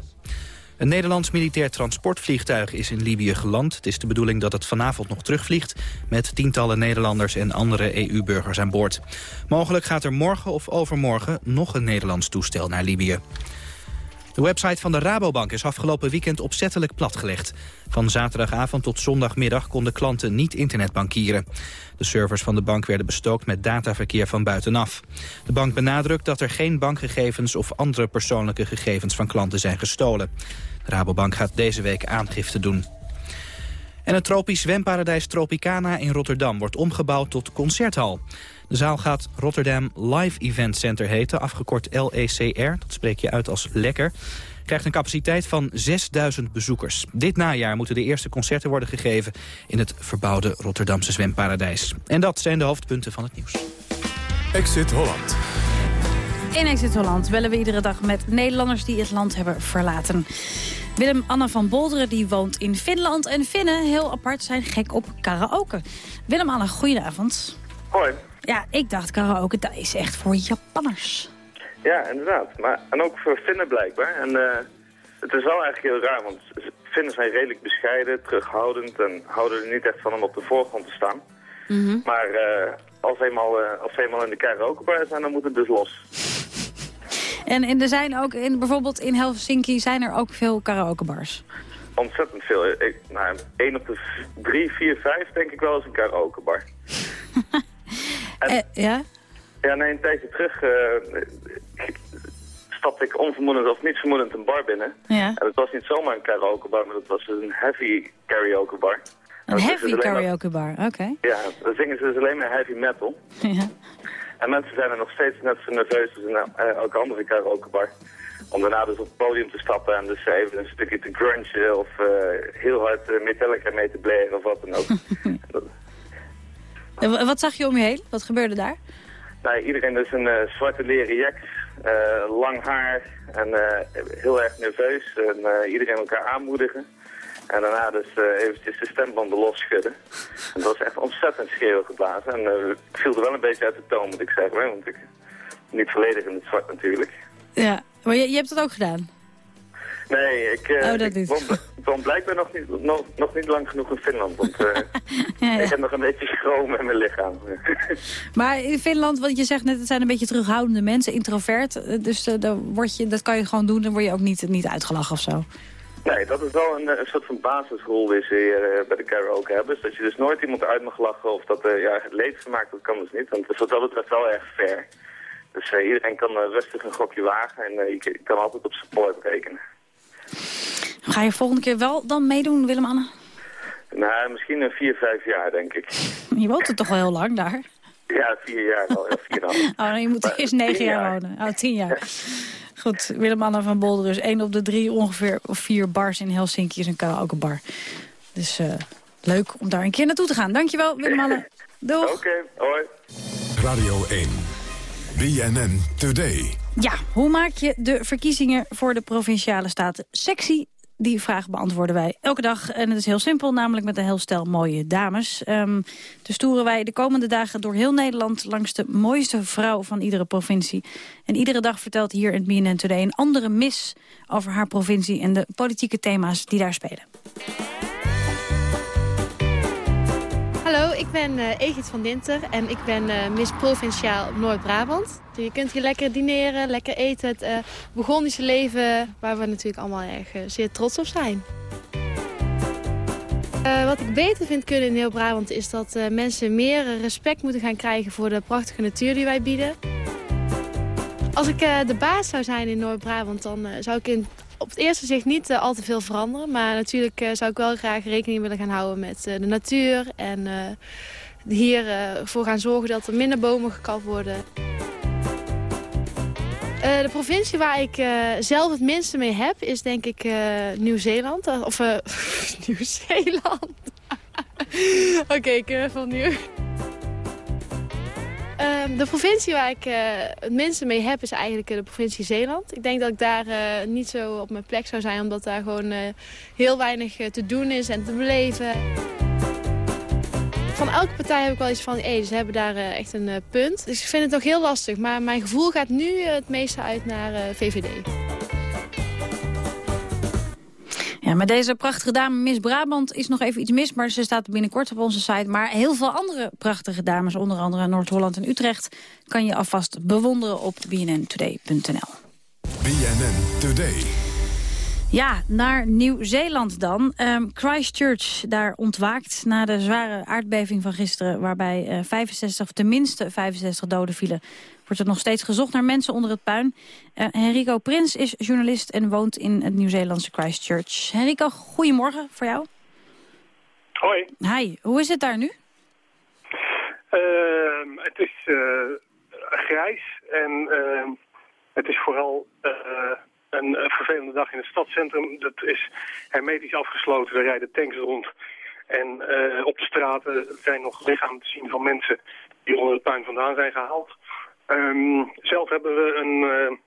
Een Nederlands militair transportvliegtuig is in Libië geland. Het is de bedoeling dat het vanavond nog terugvliegt... met tientallen Nederlanders en andere EU-burgers aan boord. Mogelijk gaat er morgen of overmorgen nog een Nederlands toestel naar Libië. De website van de Rabobank is afgelopen weekend opzettelijk platgelegd. Van zaterdagavond tot zondagmiddag konden klanten niet internetbankieren. De servers van de bank werden bestookt met dataverkeer van buitenaf. De bank benadrukt dat er geen bankgegevens of andere persoonlijke gegevens van klanten zijn gestolen. De Rabobank gaat deze week aangifte doen. En het tropisch zwemparadijs Tropicana in Rotterdam wordt omgebouwd tot concerthal. De zaal gaat Rotterdam Live Event Center heten, afgekort LECR. Dat spreek je uit als lekker. Krijgt een capaciteit van 6000 bezoekers. Dit najaar moeten de eerste concerten worden gegeven in het verbouwde Rotterdamse zwemparadijs. En dat zijn de hoofdpunten van het nieuws. Exit Holland. In Exit Holland bellen we iedere dag met Nederlanders die het land hebben verlaten. Willem-Anna van Bolderen die woont in Finland. En Finnen, heel apart, zijn gek op karaoke. Willem-Anna, goedenavond. Hoi. Ja, ik dacht karaoke, dat is echt voor Japanners. Ja, inderdaad. Maar, en ook voor Finnen blijkbaar. En eh, het is wel eigenlijk heel raar, want Finnen zijn redelijk bescheiden, terughoudend en houden er niet echt van om op de voorgrond te staan. Maar eh, als, ze eenmaal, eh, als ze eenmaal in de karaokebar zijn, dan moet het dus los. [laughs] En, en er zijn ook, in, bijvoorbeeld in Helsinki, zijn er ook veel karaokebars. Ontzettend veel. Ik, nou, één op de drie, vier, vijf denk ik wel is een karaokebar. [laughs] Eh, ja? Ja, nee, een tijdje terug eh, stapte ik onvermoedend of niet vermoedend een bar binnen. Ja. En het was niet zomaar een karaokebar, maar het was een heavy karaokebar. En Een heavy karaokebar, oké. Ja, dan zingen ze dus alleen maar heavy metal. [laughs] Ja. En mensen zijn er nog steeds net zo nerveus als in eh, elke andere karaokebar. Om daarna dus op het podium te stappen en dus even een stukje te grungen of eh, heel hard Metallica mee te blaren of wat dan ook. [laughs] Wat zag je om je heen? Wat gebeurde daar? Nou, iedereen dus een eh, zwarte leren jack, eh, lang haar en eh, heel erg nerveus. En iedereen elkaar aanmoedigen. En daarna dus eventjes de stembanden losschudden. En dat was echt ontzettend schreeuwen geblazen. En ik viel er wel een beetje uit de toon, moet ik zeggen. hè, Want ik niet volledig in het zwart natuurlijk. Ja, maar je, je hebt dat ook gedaan? Nee, ik, eh, Oh, dat ik woon, woon blijkbaar nog niet, nog, nog niet lang genoeg in Finland. Want eh, [laughs] Ja, ja. ik heb nog een beetje schroom in mijn lichaam. [laughs] Maar in Finland, want je zegt net, het zijn een beetje terughoudende mensen, introvert. eh, Dus eh, daar word je, dat kan je gewoon doen, dan word je ook niet, niet uitgelachen of zo. Nee, dat is wel een, een soort van basisrol die ze hier bij de karaoke hebben. Dus dat je dus nooit iemand uit mag lachen of dat ja, het leed gemaakt, dat kan dus niet. Want het is wat dat betreft wel erg fair. Dus iedereen kan rustig een gokje wagen en je kan altijd op support rekenen. Ga je volgende keer wel dan meedoen, Willem-Anne? Nou, misschien een vier, vijf jaar, denk ik. [laughs] Je woont er toch wel heel lang daar? Ja, vier jaar al, ja, vier. [laughs] Oh, je moet Maar eerst negen jaar, jaar. wonen. Oh, tien jaar. Goed, Willem-Anne van Bolder dus. één op de drie ongeveer, of vier bars in Helsinki is een karaokebar. Dus eh, leuk om daar een keer naartoe te gaan. Dankjewel, Willem-Anne. [laughs] Doeg. Oké, hoi. Radio 1. BNN Today. Ja, hoe maak je de verkiezingen voor de Provinciale Staten sexy? Die vraag beantwoorden wij elke dag. En het is heel simpel, namelijk met een heel stel mooie dames. Ehm, dus toeren wij de komende dagen door heel Nederland... langs de mooiste vrouw van iedere provincie. En iedere dag vertelt hier in BNN Today een andere mis... over haar provincie en de politieke thema's die daar spelen. Hallo, ik ben Egit van Dinter en ik ben eh, Miss Provinciaal Noord-Brabant. Dus je kunt hier lekker dineren, lekker eten. Het eh Burgondische leven waar we natuurlijk allemaal erg zeer trots op zijn. Wat ik beter vind kunnen in heel Brabant is dat mensen meer respect moeten gaan krijgen voor de prachtige natuur die wij bieden. Als ik de baas zou zijn in Noord-Brabant, dan zou ik in, op het eerste zicht niet eh, al te veel veranderen. Maar natuurlijk eh, zou ik wel graag rekening willen gaan houden met eh, de natuur. En hier eh, voor gaan zorgen dat er minder bomen gekapt worden. De provincie waar ik zelf het minste mee heb is denk ik Nieuw-Zeeland. Of [laughs] Nieuw-Zeeland. [laughs] Oké, ik uh, van nieuw. Ehm, de provincie waar ik eh, het minste mee heb is eigenlijk eh, de provincie Zeeland. Ik denk dat ik daar eh, niet zo op mijn plek zou zijn, omdat daar gewoon heel weinig te doen is en te beleven. Van elke partij heb ik wel iets van, hé, ze hebben daar echt een punt. Dus ik vind het nog heel lastig, maar mijn gevoel gaat nu het meeste uit naar VVD. Ja, met deze prachtige dame Miss Brabant is nog even iets mis... maar ze staat binnenkort op onze site. Maar heel veel andere prachtige dames, onder andere Noord-Holland en Utrecht... kan je alvast bewonderen op bnntoday.nl. BNN Today. Ja, naar Nieuw-Zeeland dan. Ehm, Christchurch daar ontwaakt na de zware aardbeving van gisteren... waarbij eh, 65, of tenminste 65 doden vielen... wordt er nog steeds gezocht naar mensen onder het puin. Eh, Henrico Prins is journalist en woont in het Nieuw-Zeelandse Christchurch. Henrico, goedemorgen voor jou. Hoi. Hi, hoe is het daar nu? Ehm, het is eh, grijs en ehm, het is vooral eh, een vervelende dag in het stadscentrum. Dat is hermetisch afgesloten, er rijden tanks rond. En op de straten zijn nog lichamen te zien van mensen die onder het puin vandaan zijn gehaald. Ehm, zelf hebben we een eh,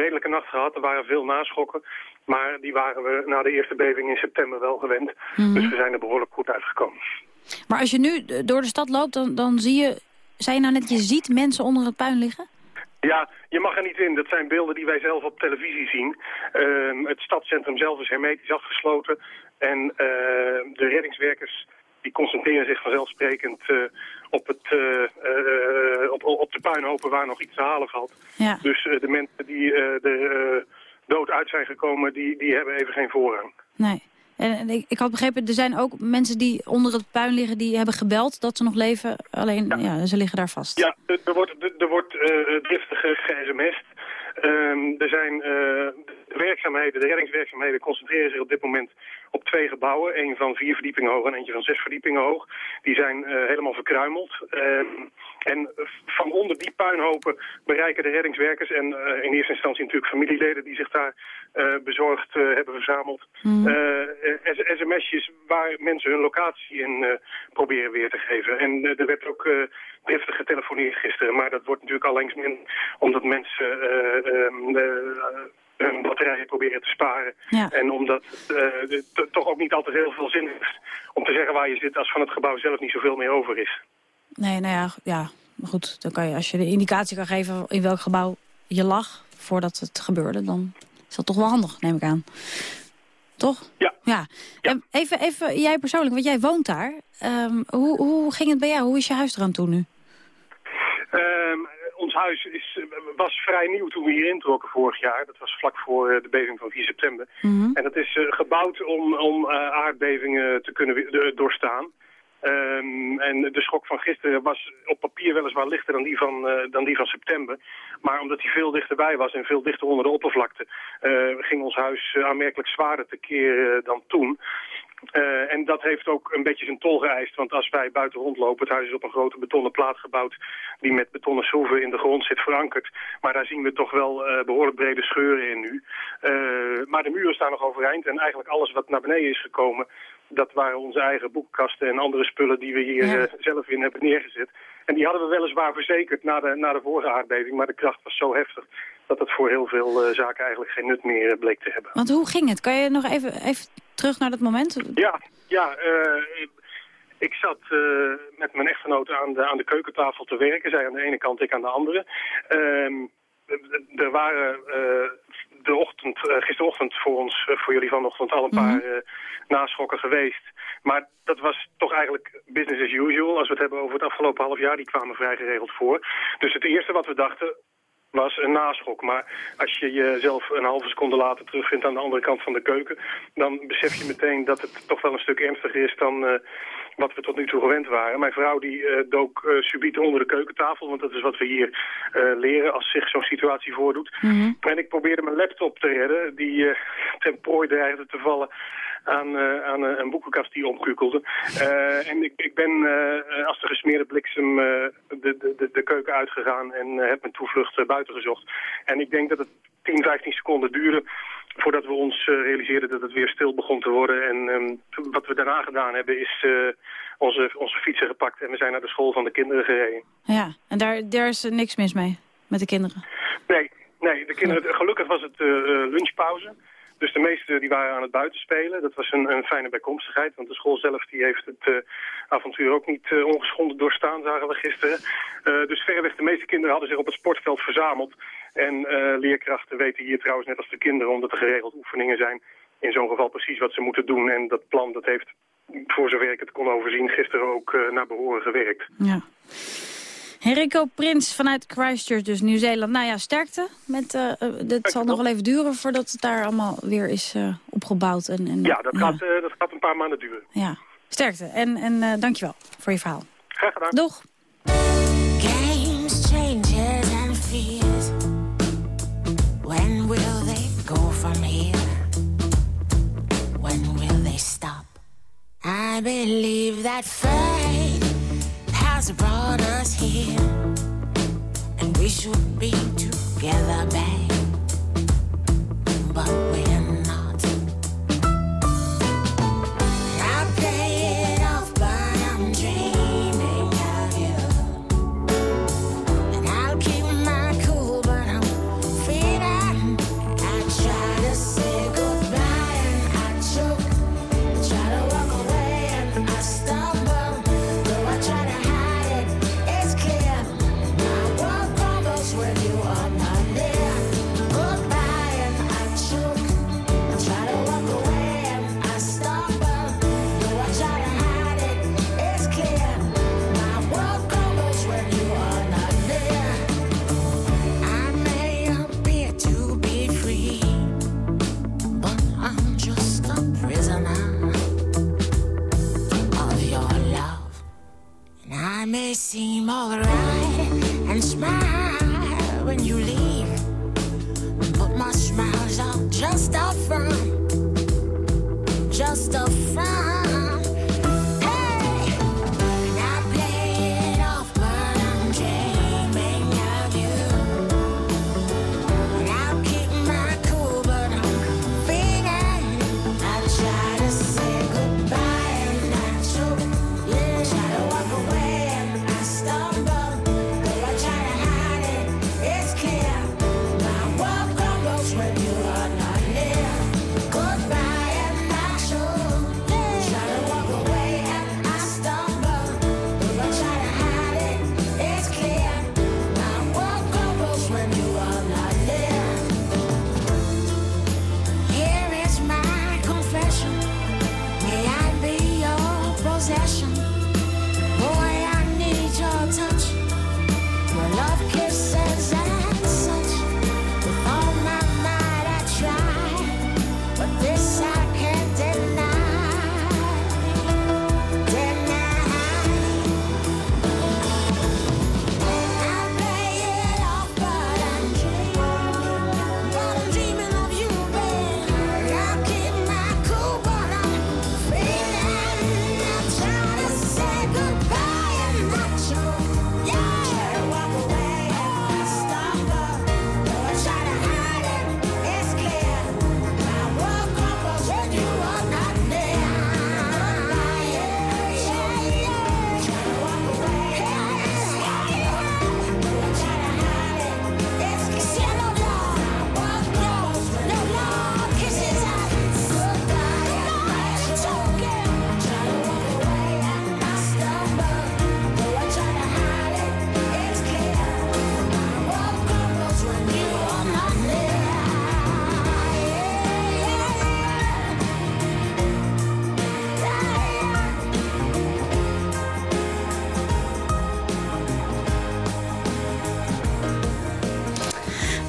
redelijke nacht gehad. Er waren veel naschokken. Maar die waren we na de eerste beving in september wel gewend. Dus we zijn er behoorlijk goed uitgekomen. Maar als je nu door de stad loopt, dan, dan zie je... Zei je nou net, je ziet mensen onder het puin liggen? Ja, je mag er niet in. Dat zijn beelden die wij zelf op televisie zien. Ehm, het stadscentrum zelf is hermetisch afgesloten. En eh, de reddingswerkers die concentreren zich vanzelfsprekend eh, op, het, eh, eh, op, op de puinhopen waar nog iets te halen valt. Ja. Dus eh, de mensen die eh, dood uit zijn gekomen, die, die hebben even geen voorrang. Nee. En ik, ik had begrepen, er zijn ook mensen die onder het puin liggen... die hebben gebeld dat ze nog leven. Alleen, ja, ze liggen daar vast. Ja, er er wordt, er- er wordt eh, driftig ge-sms'd. Ehm, er zijn eh, de werkzaamheden, de reddingswerkzaamheden concentreren zich op dit moment op twee gebouwen. Eén van vier verdiepingen hoog en eentje van zes verdiepingen hoog. Die zijn eh, helemaal verkruimeld. Ehm, en van onder die puinhopen bereiken de reddingswerkers en eh, in eerste instantie natuurlijk familieleden die zich daar bezorgd eh, hebben verzameld. Mhm. eh, sms'jes waar mensen hun locatie in eh, proberen weer te geven. En eh, er werd ook eh, driftig getelefoneerd gisteren, maar dat wordt natuurlijk allengs minder omdat mensen eh, ehm, eh, hun batterijen proberen te sparen. Ja. En omdat eh, het to- toch ook niet altijd heel veel zin heeft om te zeggen waar je zit als van het gebouw zelf niet zoveel meer over is. Nee, nou ja, ja, maar goed, dan kan je, als je de indicatie kan geven in welk gebouw je lag voordat het gebeurde, dan dat toch wel handig, neem ik aan. Toch? Ja. ja. En even, even jij persoonlijk, want jij woont daar. Ehm, hoe, hoe ging het bij jou? Hoe is je huis eraan toe nu? Ehm, ons huis is, was vrij nieuw toen we hier introkken vorig jaar. Dat was vlak voor eh, de beving van 4 september. Mhm. En dat is eh, gebouwd om, om eh, aardbevingen te kunnen doorstaan. Ehm, en de schok van gisteren was op papier weliswaar lichter dan die van, eh, dan die van september. Maar omdat hij veel dichterbij was en veel dichter onder de oppervlakte... eh, ging ons huis eh, aanmerkelijk zwaarder tekeer eh, dan toen. En dat heeft ook een beetje zijn tol geëist. Want als wij buiten rondlopen, het huis is op een grote betonnen plaat gebouwd... die met betonnen schroeven in de grond zit verankerd. Maar daar zien we toch wel eh, behoorlijk brede scheuren in nu. Maar de muren staan nog overeind. En eigenlijk alles wat naar beneden is gekomen... dat waren onze eigen boekkasten en andere spullen die we hier eh, zelf in hebben neergezet. En die hadden we weliswaar verzekerd na de, na de vorige aardbeving. Maar de kracht was zo heftig dat het voor heel veel eh, zaken eigenlijk geen nut meer eh, bleek te hebben. Want hoe ging het? Kan je nog even, even terug naar dat moment? Ja, ja ik zat met mijn echtgenote aan de, aan de keukentafel te werken. Zij aan de ene kant, ik aan de andere. Ehm, er waren de ochtend, eh, gisterochtend voor ons, eh, voor jullie vanochtend, al een paar eh, naschokken geweest. Maar dat was toch eigenlijk business as usual. Als we het hebben over het afgelopen half jaar, die kwamen vrij geregeld voor. Dus het eerste wat we dachten was een naschok. Maar als je jezelf een halve seconde later terugvindt aan de andere kant van de keuken... dan besef je meteen dat het toch wel een stuk ernstiger is dan, eh, wat we tot nu toe gewend waren. Mijn vrouw die eh, dook uh, subiet onder de keukentafel, want dat is wat we hier leren als zich zo'n situatie voordoet. Mhm. En ik probeerde mijn laptop te redden, die ten prooi dreigde te vallen aan, aan een boekenkast die omkukelde. en ik, ik ben als de gesmeerde bliksem de, de, de, keuken uitgegaan en heb mijn toevlucht buiten gezocht. En ik denk dat het 10, 15 seconden duurde voordat we ons realiseerden dat het weer stil begon te worden. En um, wat we daarna gedaan hebben is uh, onze, onze fietsen gepakt en we zijn naar de school van de kinderen gereden. Ja, en daar, daar is niks mis mee met de kinderen? Nee, nee de kinderen, gelukkig was het uh, lunchpauze. Dus de meesten die waren aan het buitenspelen. Dat was een, een fijne bijkomstigheid, want de school zelf die heeft het uh, avontuur ook niet uh, ongeschonden doorstaan, zagen we gisteren. Uh, dus verreweg de meeste kinderen hadden zich op het sportveld verzameld. En leerkrachten weten hier trouwens net als de kinderen, omdat er geregeld oefeningen zijn, in zo'n geval precies wat ze moeten doen. En dat plan dat heeft, voor zover ik het kon overzien, gisteren ook naar behoren gewerkt. Ja. Henrico Prins vanuit Christchurch, dus Nieuw-Zeeland. Nou ja, sterkte. Met, uh, dit zal nog wel even duren voordat het daar allemaal weer is uh, opgebouwd. En, en, ja, dat, ja. Gaat, uh, dat gaat een paar maanden duren. Ja, sterkte. En, en dankjewel voor je verhaal. Graag gedaan. Doeg. Games, changes and fears. When will they go from here? When will they stop? I believe that fate has brought us here, and we should be together, babe. But we're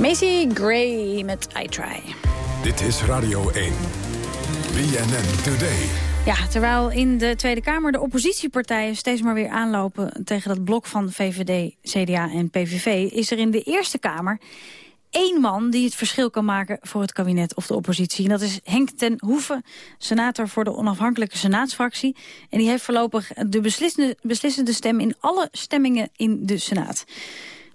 Macy Gray met I Try. Dit is Radio 1. BNN Today. Ja, terwijl in de Tweede Kamer de oppositiepartijen steeds maar weer aanlopen tegen dat blok van VVD, CDA en PVV, is er in de Eerste Kamer één man die het verschil kan maken voor het kabinet of de oppositie. En dat is Henk ten Hoeven, senator voor de onafhankelijke senaatsfractie. En die heeft voorlopig de beslissende, beslissende stem in alle stemmingen in de Senaat.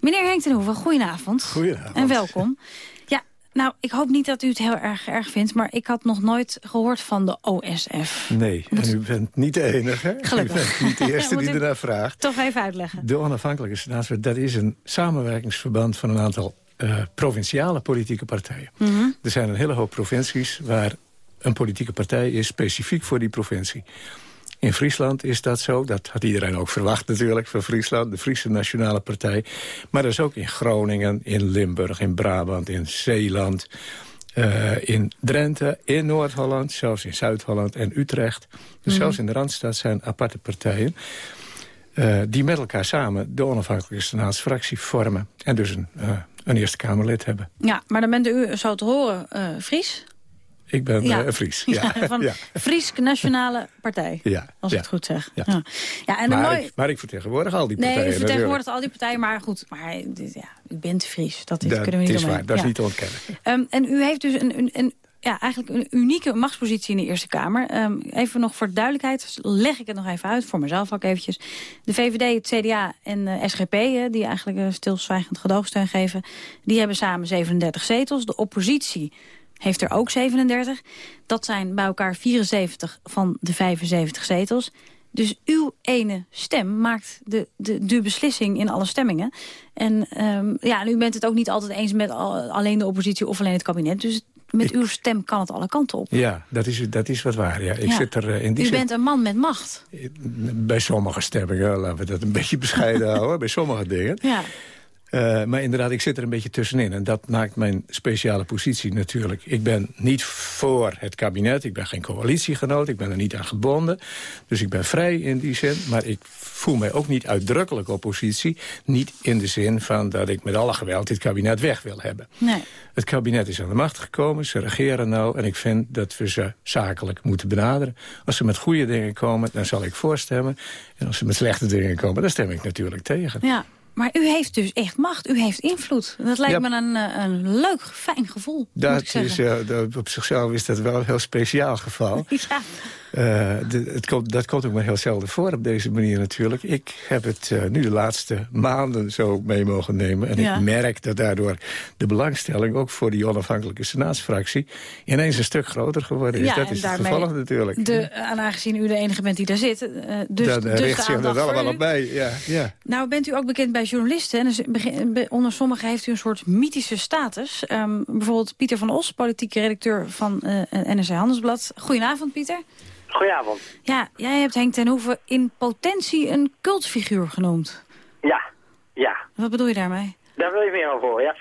Meneer Henk ten Hoeven, goedenavond. Goedenavond. En welkom. Ja, nou, ik hoop niet dat u het heel erg erg vindt... maar ik had nog nooit gehoord van de OSF. Nee, en u bent niet de enige. Gelukkig. U bent niet de [laughs] eerste die ernaar vraagt. Toch even uitleggen. De onafhankelijke senaatswet, dat is een samenwerkingsverband van een aantal eh, provinciale politieke partijen. Mhm. Er zijn een hele hoop provincies waar een politieke partij is specifiek voor die provincie. In Friesland is dat zo. Dat had iedereen ook verwacht natuurlijk van Friesland. De Friese Nationale Partij. Maar dat is ook in Groningen, in Limburg, in Brabant, in Zeeland... eh, in Drenthe, in Noord-Holland, zelfs in Zuid-Holland en Utrecht. Dus Mhm. zelfs in de Randstad zijn aparte partijen... eh, die met elkaar samen de onafhankelijke senaatsfractie vormen. En dus een, eh, een Eerste Kamerlid hebben. Ja, maar dan bent u, zo te horen, Fries. Ik ben Ja. eh, een Fries. Ja, van ja. Frieske Nationale Partij, Ja, als ik het goed zeg. Ja. Ja. Ja. en een maar, mooi... ik, maar ik vertegenwoordig al die Nee, partijen u vertegenwoordigt al die partijen, maar goed, maar ja, u bent Fries. Dat, is, Dat kunnen we niet is omheen. waar, dat is niet te ontkennen. Ehm, en u heeft dus een, een, een, ja, eigenlijk een unieke machtspositie in de Eerste Kamer. Ehm, even nog voor de duidelijkheid, leg ik het nog even uit, voor mezelf ook eventjes. De VVD, het CDA en eh, SGP, hè, die eigenlijk eh, stilzwijgend gedoogsteun geven... die hebben samen 37 zetels. De oppositie heeft er ook 37. Dat zijn bij elkaar 74 van de 75 zetels. Dus uw ene stem maakt de, de, de beslissing in alle stemmingen. En ehm, ja, u bent het ook niet altijd eens met al- alleen de oppositie of alleen het kabinet. Dus met uw stem kan het alle kanten op. Ja, dat is, dat is wat waar. Ja. Ik Ja. zit er eh, in die U bent een man met macht. Bij sommige stemmingen, laten we dat een [laughs] beetje bescheiden houden. Bij sommige dingen. Ja. Eh, maar inderdaad, ik zit er een beetje tussenin. En dat maakt mijn speciale positie natuurlijk. Ik ben niet voor het kabinet. Ik ben geen coalitiegenoot. Ik ben er niet aan gebonden. Dus ik ben vrij in die zin. Maar ik voel mij ook niet uitdrukkelijk oppositie. Niet in de zin van dat ik met alle geweld dit kabinet weg wil hebben. Nee. Het kabinet is aan de macht gekomen, ze regeren nou... en ik vind dat we ze zakelijk moeten benaderen. Als ze met goede dingen komen, dan zal ik voorstemmen. En als ze met slechte dingen komen, dan stem ik natuurlijk tegen. Ja, maar u heeft dus echt macht. U heeft invloed. Dat lijkt Ja. me een, eh, een leuk, fijn gevoel, Dat is, zeggen. eh, op zichzelf is dat wel een heel speciaal geval. [laughs] Ja. Eh, de- het komt, dat komt ook maar heel zelden voor op deze manier natuurlijk. Ik heb het eh, nu de laatste maanden zo mee mogen nemen. En Ja. ik merk dat daardoor de belangstelling... ook voor die onafhankelijke senaatsfractie... ineens een stuk groter geworden is. Ja, dat is het gevolg natuurlijk. De, en aangezien u de enige bent die daar zit. eh, dus, Dan dus richt zich dat allemaal op mij. Ja, ja. Nou, bent u ook bekend bij journalisten. En dus onder sommigen heeft u een soort mythische status. Ehm, bijvoorbeeld Pieter van Os, politieke redacteur van NRC Handelsblad. Goedenavond, Pieter. Goedenavond. Ja, jij hebt Henk ten Hoeven in potentie een cultfiguur genoemd. Ja, ja. Wat bedoel je daarmee? Daar wil je meer over horen, ja.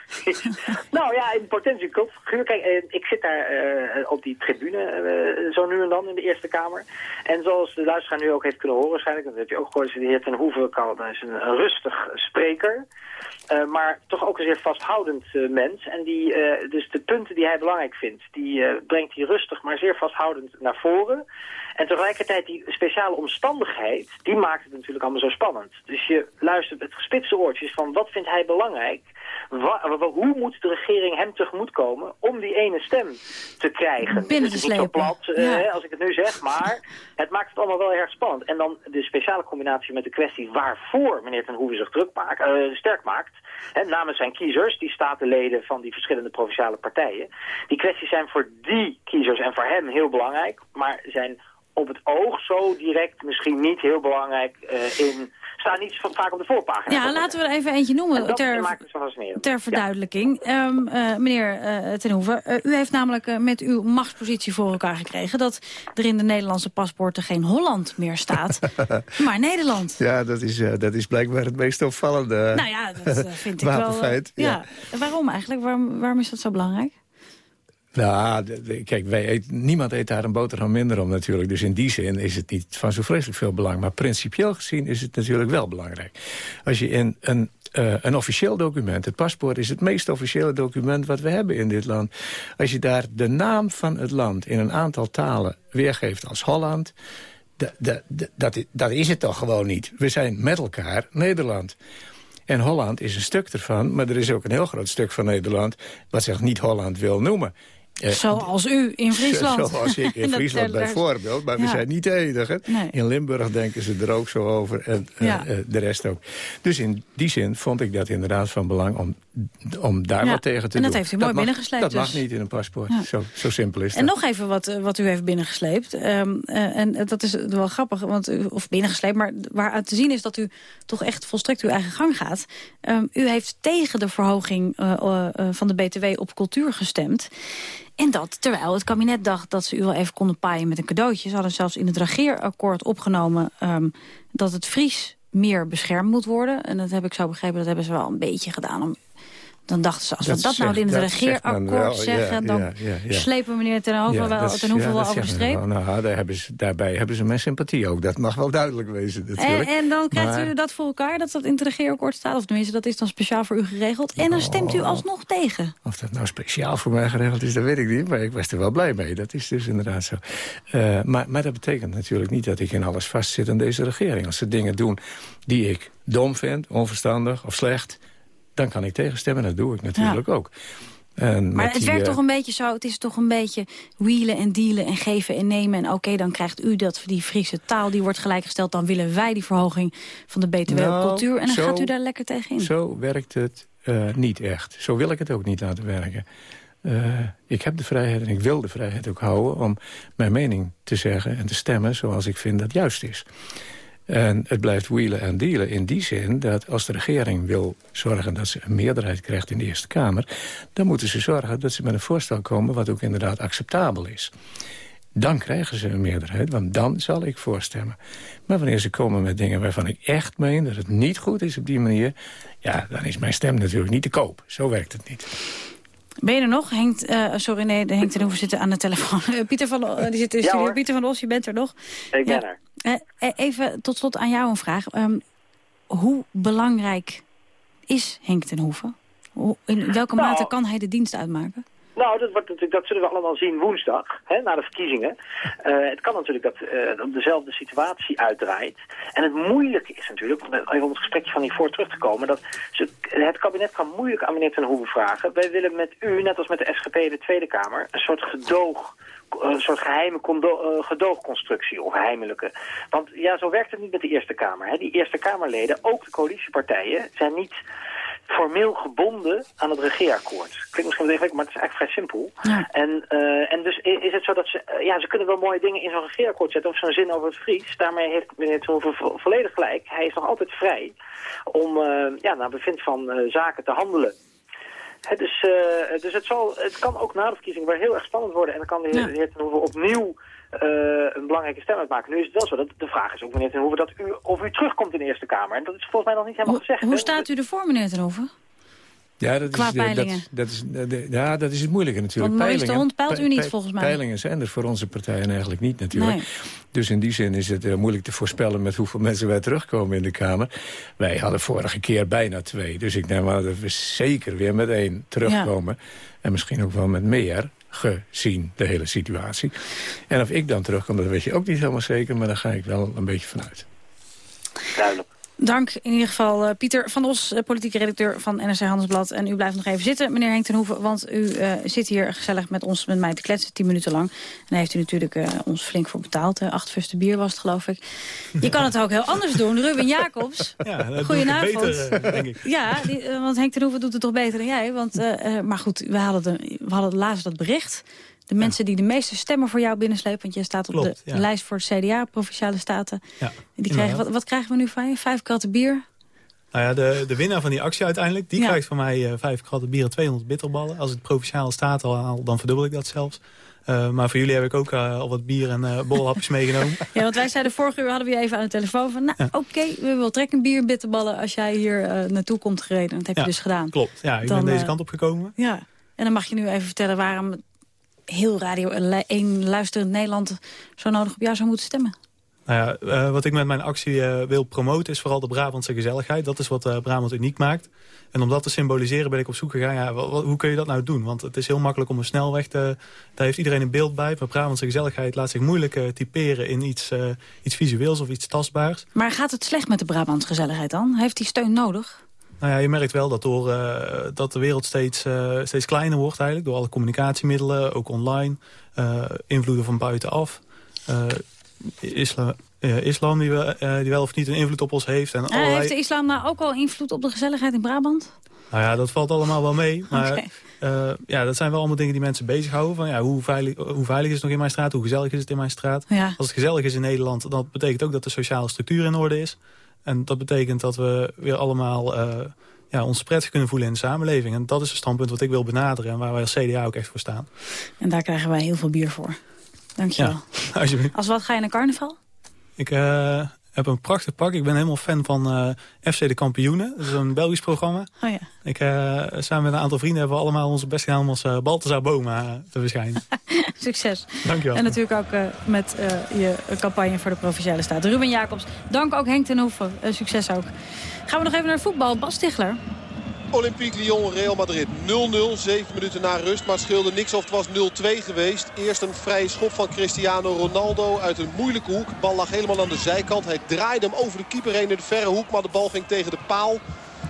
[laughs] nou ja, in potentie cultfiguur. Kijk, eh, ik zit daar eh, op die tribune eh, zo nu en dan in de Eerste Kamer. En zoals de luisteraar nu ook heeft kunnen horen waarschijnlijk, dat heb je ook gehoord, de heer Ten Hoeven kan, dat is een, een rustig spreker. maar toch ook een zeer vasthoudend mens. En die, dus de punten die hij belangrijk vindt, die brengt hij rustig, maar zeer vasthoudend naar voren. En tegelijkertijd die speciale omstandigheid, die maakt het natuurlijk allemaal zo spannend. Dus je luistert met gespitste oortjes van wat vindt hij belangrijk? Wa- hoe moet de regering hem tegemoetkomen om die ene stem te krijgen? Binnen het te is niet zo slepen. plat eh, Ja. als ik het nu zeg, maar [laughs] het maakt het allemaal wel erg spannend. En dan de speciale combinatie met de kwestie waarvoor meneer Ten Hoeven zich druk maakt, eh, sterk maakt. Hè, namens zijn kiezers, die statenleden van die verschillende provinciale partijen. Die kwesties zijn voor die kiezers en voor hem heel belangrijk, maar zijn op het oog zo direct misschien niet heel belangrijk eh, in... staan niet zo vaak op de voorpagina. Ja, laten we er even eentje noemen. En dat ter, maakt het zo fascinerend. ter verduidelijking. Ehm, eh, meneer eh eh, u heeft namelijk met uw machtspositie voor elkaar gekregen... dat er in de Nederlandse paspoorten geen Holland meer staat, [laughs] maar Nederland. Ja, dat is, eh, dat is blijkbaar het meest opvallende Nou ja, dat vind ik [laughs] wel... ja. Waarom eigenlijk? Waarom, waarom is dat zo belangrijk? Nou, kijk, niemand eet daar een boterham minder om natuurlijk. Dus in die zin is het niet van zo vreselijk veel belang. Maar principieel gezien is het natuurlijk wel belangrijk. Als je in een eh, een officieel document. Het paspoort is het meest officiële document wat we hebben in dit land. Als je daar de naam van het land in een aantal talen weergeeft als Holland... da- da- da- dat, dat is het toch gewoon niet. We zijn met elkaar Nederland. En Holland is een stuk ervan, maar er is ook een heel groot stuk van Nederland... wat zich niet Holland wil noemen. Eh, Zoals u in [laughs] Friesland. zo- Zoals ik in [laughs] Dat- Friesland bijvoorbeeld. Maar we zijn niet de enige. Nee. In Limburg denken ze er ook zo over. En eh, Ja. eh, de rest ook. Dus in die zin vond ik dat inderdaad van belang om, om daar Ja. wat tegen te En doen. dat heeft u mooi mag- binnengesleept Dat dus. mag niet in een paspoort. Zo, zo simpel is En dat. nog even wat, wat u heeft binnengesleept. Ehm, eh, en dat is wel grappig, want u, of binnengesleept... maar waaruit te zien is dat u toch echt volstrekt uw eigen gang gaat. Ehm, u heeft tegen de verhoging van de BTW op cultuur gestemd. En dat terwijl het kabinet dacht dat ze u wel even konden paaien met een cadeautje. Ze hadden zelfs in het regeerakkoord opgenomen... ehm, dat het Fries meer beschermd moet worden. En dat heb ik zo begrepen, dat hebben ze wel een beetje gedaan... om dan dachten ze, als Dat we dat nou in het regeerakkoord wel, ja, zeggen... dan ja, ja, ja. slepen meneer Ten Ja, wel, ten Hoeven wel over de we streep. Nou, daar hebben ze, daarbij hebben ze mijn sympathie ook. Dat mag wel duidelijk wezen En, natuurlijk. en dan krijgt Maar- u dat voor elkaar, dat dat in het regeerakkoord staat. Of tenminste, dat is dan speciaal voor u geregeld. En dan stemt u Oh. alsnog tegen. Of dat nou speciaal voor mij geregeld is, dat weet ik niet. Maar ik was er wel blij mee. Dat is dus inderdaad zo. Eh, maar, maar dat betekent natuurlijk niet dat ik in alles vastzit aan deze regering. Als ze dingen doen die ik dom vind, onverstandig of slecht... dan kan ik tegenstemmen. Dat doe ik natuurlijk ook. En Maar het die, werkt eh, toch een beetje zo, het is toch een beetje wielen en dealen en geven en nemen. En oké, dan krijgt u dat die Friese taal, die wordt gelijkgesteld. Dan willen wij die verhoging van de BTW op Nou, cultuur. En dan zo- gaat u daar lekker tegen in. Zo werkt het eh, niet echt. Zo wil ik het ook niet laten werken. Eh, ik heb de vrijheid en ik wil de vrijheid ook houden... om mijn mening te zeggen en te stemmen zoals ik vind dat juist is. En het blijft wheelen en dealen in die zin dat als de regering wil zorgen... dat ze een meerderheid krijgt in de Eerste Kamer... dan moeten ze zorgen dat ze met een voorstel komen wat ook inderdaad acceptabel is. Dan krijgen ze een meerderheid, want dan zal ik voorstemmen. Maar wanneer ze komen met dingen waarvan ik echt meen dat het niet goed is op die manier... ja, dan is mijn stem natuurlijk niet te koop. Zo werkt het niet. Ben je er nog? Hengt, eh, sorry, nee, de Henk ten Hoeven zit aan de telefoon. Eh, Pieter van, eh, die zit in de Ja, studio. hoor. Pieter van Os, je bent er nog. Ik ben er. Eh, eh, even tot slot aan jou een vraag. Ehm, hoe belangrijk is Henk ten Hoeven? Hoe- In welke Nou, mate kan hij de dienst uitmaken? Nou, dat, wordt natuurlijk, dat zullen we allemaal zien woensdag, hè, na de verkiezingen. Eh, het kan natuurlijk dat op dezelfde situatie uitdraait. En het moeilijke is natuurlijk, om even op het gesprekje van hiervoor terug te komen... dat ze, het kabinet kan moeilijk aan meneer Ten Hoeven vragen. Wij willen met u, net als met de SGP in de Tweede Kamer, een soort gedoog... Een soort geheime eh, gedoogconstructie, of geheimelijke. Want ja, zo werkt het niet met de Eerste Kamer. Hè. Die Eerste Kamerleden, ook de coalitiepartijen, zijn niet formeel gebonden aan het regeerakkoord. Klinkt misschien wat ingewikkeld, maar het is eigenlijk vrij simpel. En, eh, en dus is het zo dat ze, eh, ja, ze kunnen wel mooie dingen in zo'n regeerakkoord zetten, of zo'n zin over het Fries. Daarmee heeft meneer vo- volledig gelijk. Hij is nog altijd vrij om eh, ja, naar bevind van eh, zaken te handelen. Dus dus het, zal, het kan ook na de verkiezingen weer heel erg spannend worden. En dan kan de heer, de heer Ten Hoeven opnieuw eh, een belangrijke stem uitmaken. Nu is het wel zo, dat de vraag is ook meneer Ten Hoeven, dat u, of u terugkomt in de Eerste Kamer. En dat is volgens mij nog niet helemaal gezegd. Hoe staat u ervoor, meneer ten Hoeven? Ja, dat Qua is, eh, peilingen. Dat, dat is, eh, ja, dat is het moeilijke natuurlijk. Want Maurice de Hond peilt u niet, volgens mij. Peilingen zijn er voor onze partijen eigenlijk niet natuurlijk. Nee. Dus in die zin is het eh, moeilijk te voorspellen met hoeveel [laughs] mensen wij terugkomen in de Kamer. Wij hadden vorige keer bijna twee. Dus ik neem aan dat we zeker weer met één terugkomen. En misschien ook wel met meer gezien de hele situatie. En of ik dan terugkom, dat weet je ook niet helemaal zeker. Maar daar ga ik wel een beetje vanuit. Duidelijk. Dank in ieder geval eh, Pieter van Os, eh, politieke redacteur van NRC Handelsblad. En u blijft nog even zitten, meneer Henk ten Hoeven. Want u eh, zit hier gezellig met ons, met mij te kletsen, tien minuten lang. En daar heeft u natuurlijk ons flink voor betaald. acht fusten bier was het, geloof ik. Je kan het ook heel anders doen. Ruben Jacobs, [laughs] Ja, goedenavond. beter, denk ik. Ja, die, want Henk ten Hoeven doet het toch beter dan jij. Want, maar goed, we hadden, de, we hadden laatst dat bericht. De mensen die de meeste stemmen voor jou binnenslepen... want jij staat op Klopt, de ja. lijst voor het CDA, Provinciale Staten. Ja, Die krijgen, wat, wat krijgen we nu van je? Vijf kratten bier? Nou ja, de, de winnaar van die actie uiteindelijk, die Ja. krijgt van mij eh, vijf kratten bier en 200 bitterballen. Als ik de provinciale staat al haal, dan verdubbel ik dat zelfs. Eh, maar voor jullie heb ik ook eh, al wat bier en eh borrelhapjes [laughs] meegenomen. Ja, want wij zeiden vorige uur hadden we je even aan de telefoon van... nou, oké, we willen trekken bier, bitterballen als jij hier naartoe komt gereden. Dat heb Ja, je dus gedaan. Klopt, ja, ik Dan, ben deze kant op gekomen. Ja, en dan mag je nu even vertellen waarom heel Radio 1 luisterend Nederland zo nodig op jou zou moeten stemmen. Nou ja, eh, wat ik met mijn actie eh, wil promoten is vooral de Brabantse gezelligheid. Dat is wat eh, Brabant uniek maakt. En om dat te symboliseren ben ik op zoek gegaan. Ja, hoe kun je dat nou doen? Want het is heel makkelijk om een snelweg te... Daar heeft iedereen een beeld bij. Maar Brabantse gezelligheid laat zich moeilijk typeren in iets, iets visueels of iets tastbaars. Maar gaat het slecht met de Brabants gezelligheid dan? Heeft die steun nodig? Nou ja, je merkt wel dat, door, eh, dat de wereld steeds, eh, steeds kleiner wordt eigenlijk. Door alle communicatiemiddelen, ook online. eh, invloeden van buitenaf. isla, islam die, we, die wel of niet een invloed op ons heeft. En allerlei... heeft de islam nou ook al invloed op de gezelligheid in Brabant? Nou ja, dat valt allemaal wel mee. Maar ja, dat zijn wel allemaal dingen die mensen bezighouden. Van, ja, hoe, veilig, hoe veilig is het nog in mijn straat? Hoe gezellig is het in mijn straat? Ja. Als het gezellig is in Nederland, dat betekent ook dat de sociale structuur in orde is. En dat betekent dat we weer allemaal eh, ja, ons prettig kunnen voelen in de samenleving. En dat is het standpunt wat ik wil benaderen en waar wij als CDA ook echt voor staan. En daar krijgen wij heel veel bier voor. Dankjewel. Ja, [laughs] alsjeblieft. Als wat ga je naar carnaval? Ik eh, heb een prachtig pak. Ik ben helemaal fan van eh, FC de Kampioenen. Dat is een Belgisch programma. Oh ja. Ik, eh, samen met een aantal vrienden hebben we allemaal onze best gedaan om als uh, Balthazar Boma te verschijnen. [laughs] Succes. Dankjewel. En natuurlijk ook met je campagne voor de Provinciale Staat. Ruben Jacobs, dank ook Henk ten Hoeven. Succes ook. Gaan we nog even naar voetbal. Bas Stigler. Olympique Lyon, Real Madrid 0-0. Zeven minuten na rust, maar scheelde niks of het was 0-2 geweest. Eerst een vrije schop van Cristiano Ronaldo uit een moeilijke hoek. De bal lag helemaal aan de zijkant. Hij draaide hem over de keeper heen in de verre hoek, maar de bal ging tegen de paal.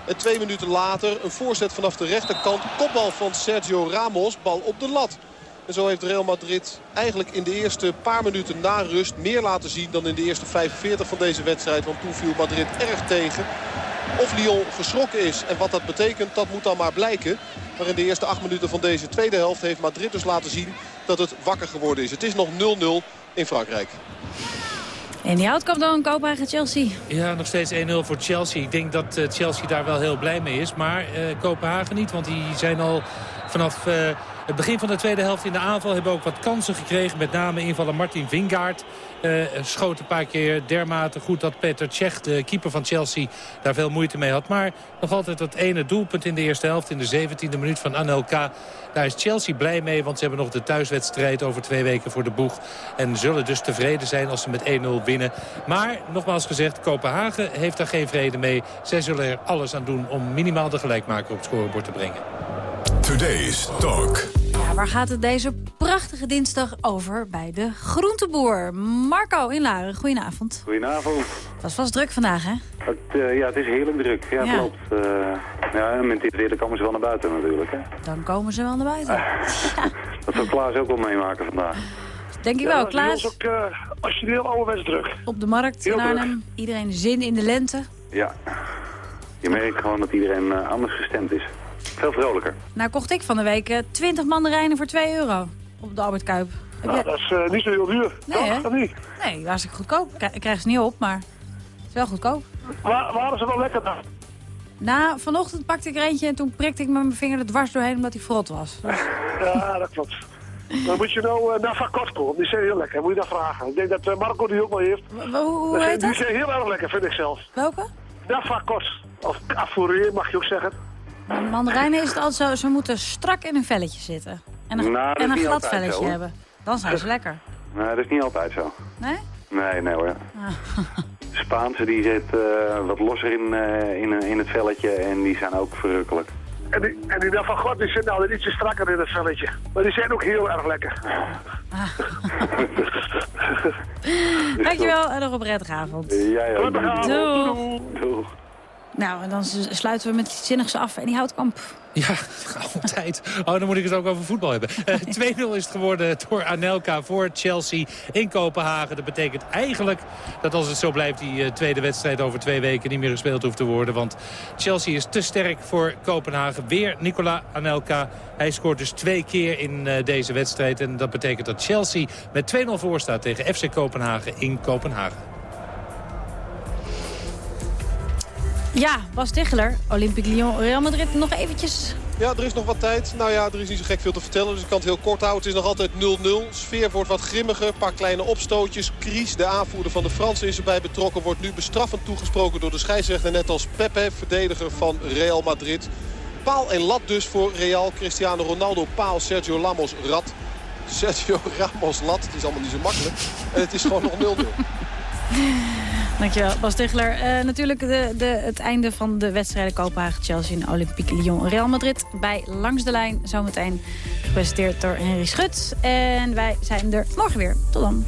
En twee minuten later een voorzet vanaf de rechterkant. Kopbal van Sergio Ramos, bal op de lat. En zo heeft Real Madrid eigenlijk in de eerste paar minuten na rust meer laten zien dan in de eerste 45 van deze wedstrijd. Want toen viel Madrid erg tegen. Of Lyon geschrokken is en wat dat betekent, dat moet dan maar blijken. Maar in de eerste acht minuten van deze tweede helft heeft Madrid dus laten zien dat het wakker geworden is. Het is nog 0-0 in Frankrijk. En die houtkamp dan, Kopenhagen, Chelsea. Ja, nog steeds 1-0 voor Chelsea. Ik denk dat eh, Chelsea daar wel heel blij mee is. Maar eh, Kopenhagen niet, want die zijn al vanaf eh, het begin van de tweede helft in de aanval... hebben ook wat kansen gekregen. Met name invallen Martin Vingaard. Uh, schoot een paar keer dermate goed dat Peter Cech, de keeper van Chelsea, daar veel moeite mee had. Maar nog altijd dat ene doelpunt in de eerste helft, in de 17e minuut van Anelka. Daar is Chelsea blij mee, want ze hebben nog de thuiswedstrijd over twee weken voor de boeg. En zullen dus tevreden zijn als ze met 1-0 winnen. Maar, nogmaals gezegd, Kopenhagen heeft daar geen vrede mee. Zij zullen er alles aan doen om minimaal de gelijkmaker op het scorebord te brengen. Today's Talk. Ja, waar gaat het deze prachtige dinsdag over bij de groenteboer? Marco in Laren, goedenavond. Goedenavond. Het was vast druk vandaag, hè? Het, uh, ja, het is heerlijk druk. Ja, Ja. klopt. Uh, ja, met dit weer komen ze wel naar buiten natuurlijk. Hè. Dan komen ze wel naar buiten. [laughs] Dat zal Klaas ook wel meemaken vandaag. Denk je Ja, wel, dat is bij Klaas? ook uh, alsjeblieft ouderwets druk. Op de markt Heel in druk. Arnhem. Iedereen zin in de lente. Ja. Je merkt gewoon dat iedereen uh, anders gestemd is. Veel vrolijker. Nou kocht ik van de week eh, 20 mandarijnen voor 2 euro op de Albert Kuip. Nou, dat is uh, niet zo heel duur. Nee? Of niet? Nee, hartstikke goedkoop. Ik krijg- Ik krijg ze niet op, maar het is wel goedkoop. Wa waren ze wel lekker dan? Na, vanochtend pakte ik er eentje en toen prikte ik met mijn vinger er dwars doorheen omdat hij vrot was. Dus- [laughs] Ja, dat klopt. Dan moet je nou uh, naar komen. Die zijn heel lekker. Moet je dat vragen. Ik denk dat uh, Marco die ook wel heeft. Hoe, hoe Dat heet die dat? zijn heel erg lekker, vind ik zelf. Welke? Naffa Kort. Of Afourier mag je ook zeggen. Mandarijnen is het altijd zo, ze moeten strak in een velletje zitten. En een, Nou, en een glad velletje zo, hebben. Dan zijn ze lekker. Nee, dat is niet altijd zo. Nee? Nee, nee hoor. Ah. De [laughs] Spaanse die zit uh, wat losser in, uh, in, in het velletje en die zijn ook verrukkelijk. En die, en die Naffa Kort die zit nou ietsje strakker in het velletje. Maar die zijn ook heel erg lekker. [laughs] [laughs] Dankjewel en nog een prettige avond. Jij ook. Doei. Doei. Nou, en dan sluiten we met iets zinnigs af en die houtkamp. Ja, [laughs] altijd. Oh, dan moet ik het ook over voetbal hebben. Eh, [laughs] 2-0 is het geworden door Anelka voor Chelsea in Kopenhagen. Dat betekent eigenlijk dat als het zo blijft... die eh, tweede wedstrijd over twee weken niet meer gespeeld hoeft te worden. Want Chelsea is te sterk voor Kopenhagen. Weer Nicola Anelka. Hij scoort dus twee keer in eh, deze wedstrijd. En dat betekent dat Chelsea met 2-0 voor staat tegen FC Kopenhagen in Kopenhagen. Ja, Bas Ticheler, Olympique Lyon, Real Madrid, nog eventjes. Ja, er is nog wat tijd. Nou ja, er is niet zo gek veel te vertellen, dus ik kan het heel kort houden. Het is nog altijd 0-0. Sfeer wordt wat grimmiger, een paar kleine opstootjes. Kries, de aanvoerder van de Fransen, is erbij betrokken. Wordt nu bestraffend toegesproken door de scheidsrechter. Net als Pepe, verdediger van Real Madrid. Paal en lat dus voor Real. Cristiano Ronaldo, paal. Sergio Ramos, rat. Sergio [laughs] Ramos, lat. Het is allemaal niet zo makkelijk. En het is gewoon nog 0-0. [laughs] Dankjewel, Bas Tichler. Eh, natuurlijk de, de, het einde van de wedstrijden Kopenhagen, Chelsea en Olympique Lyon, Real Madrid. Bij Langs de Lijn, zometeen gepresenteerd door Henry Schut. En wij zijn er morgen weer. Tot dan.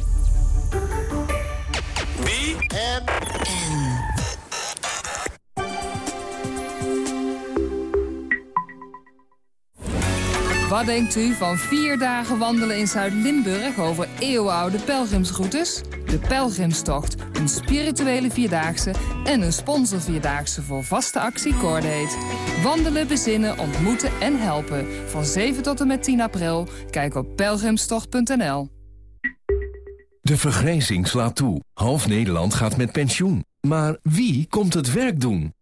Wat denkt u van vier dagen wandelen in Zuid-Limburg over eeuwenoude pelgrimsroutes? De Pelgrimstocht, een spirituele vierdaagse en een sponsorvierdaagse voor vaste actie Cordate. Wandelen, bezinnen, ontmoeten en helpen. Van 7 tot en met 10 april. Kijk op pelgrimstocht.nl. De vergrijzing slaat toe. Half Nederland gaat met pensioen. Maar wie komt het werk doen?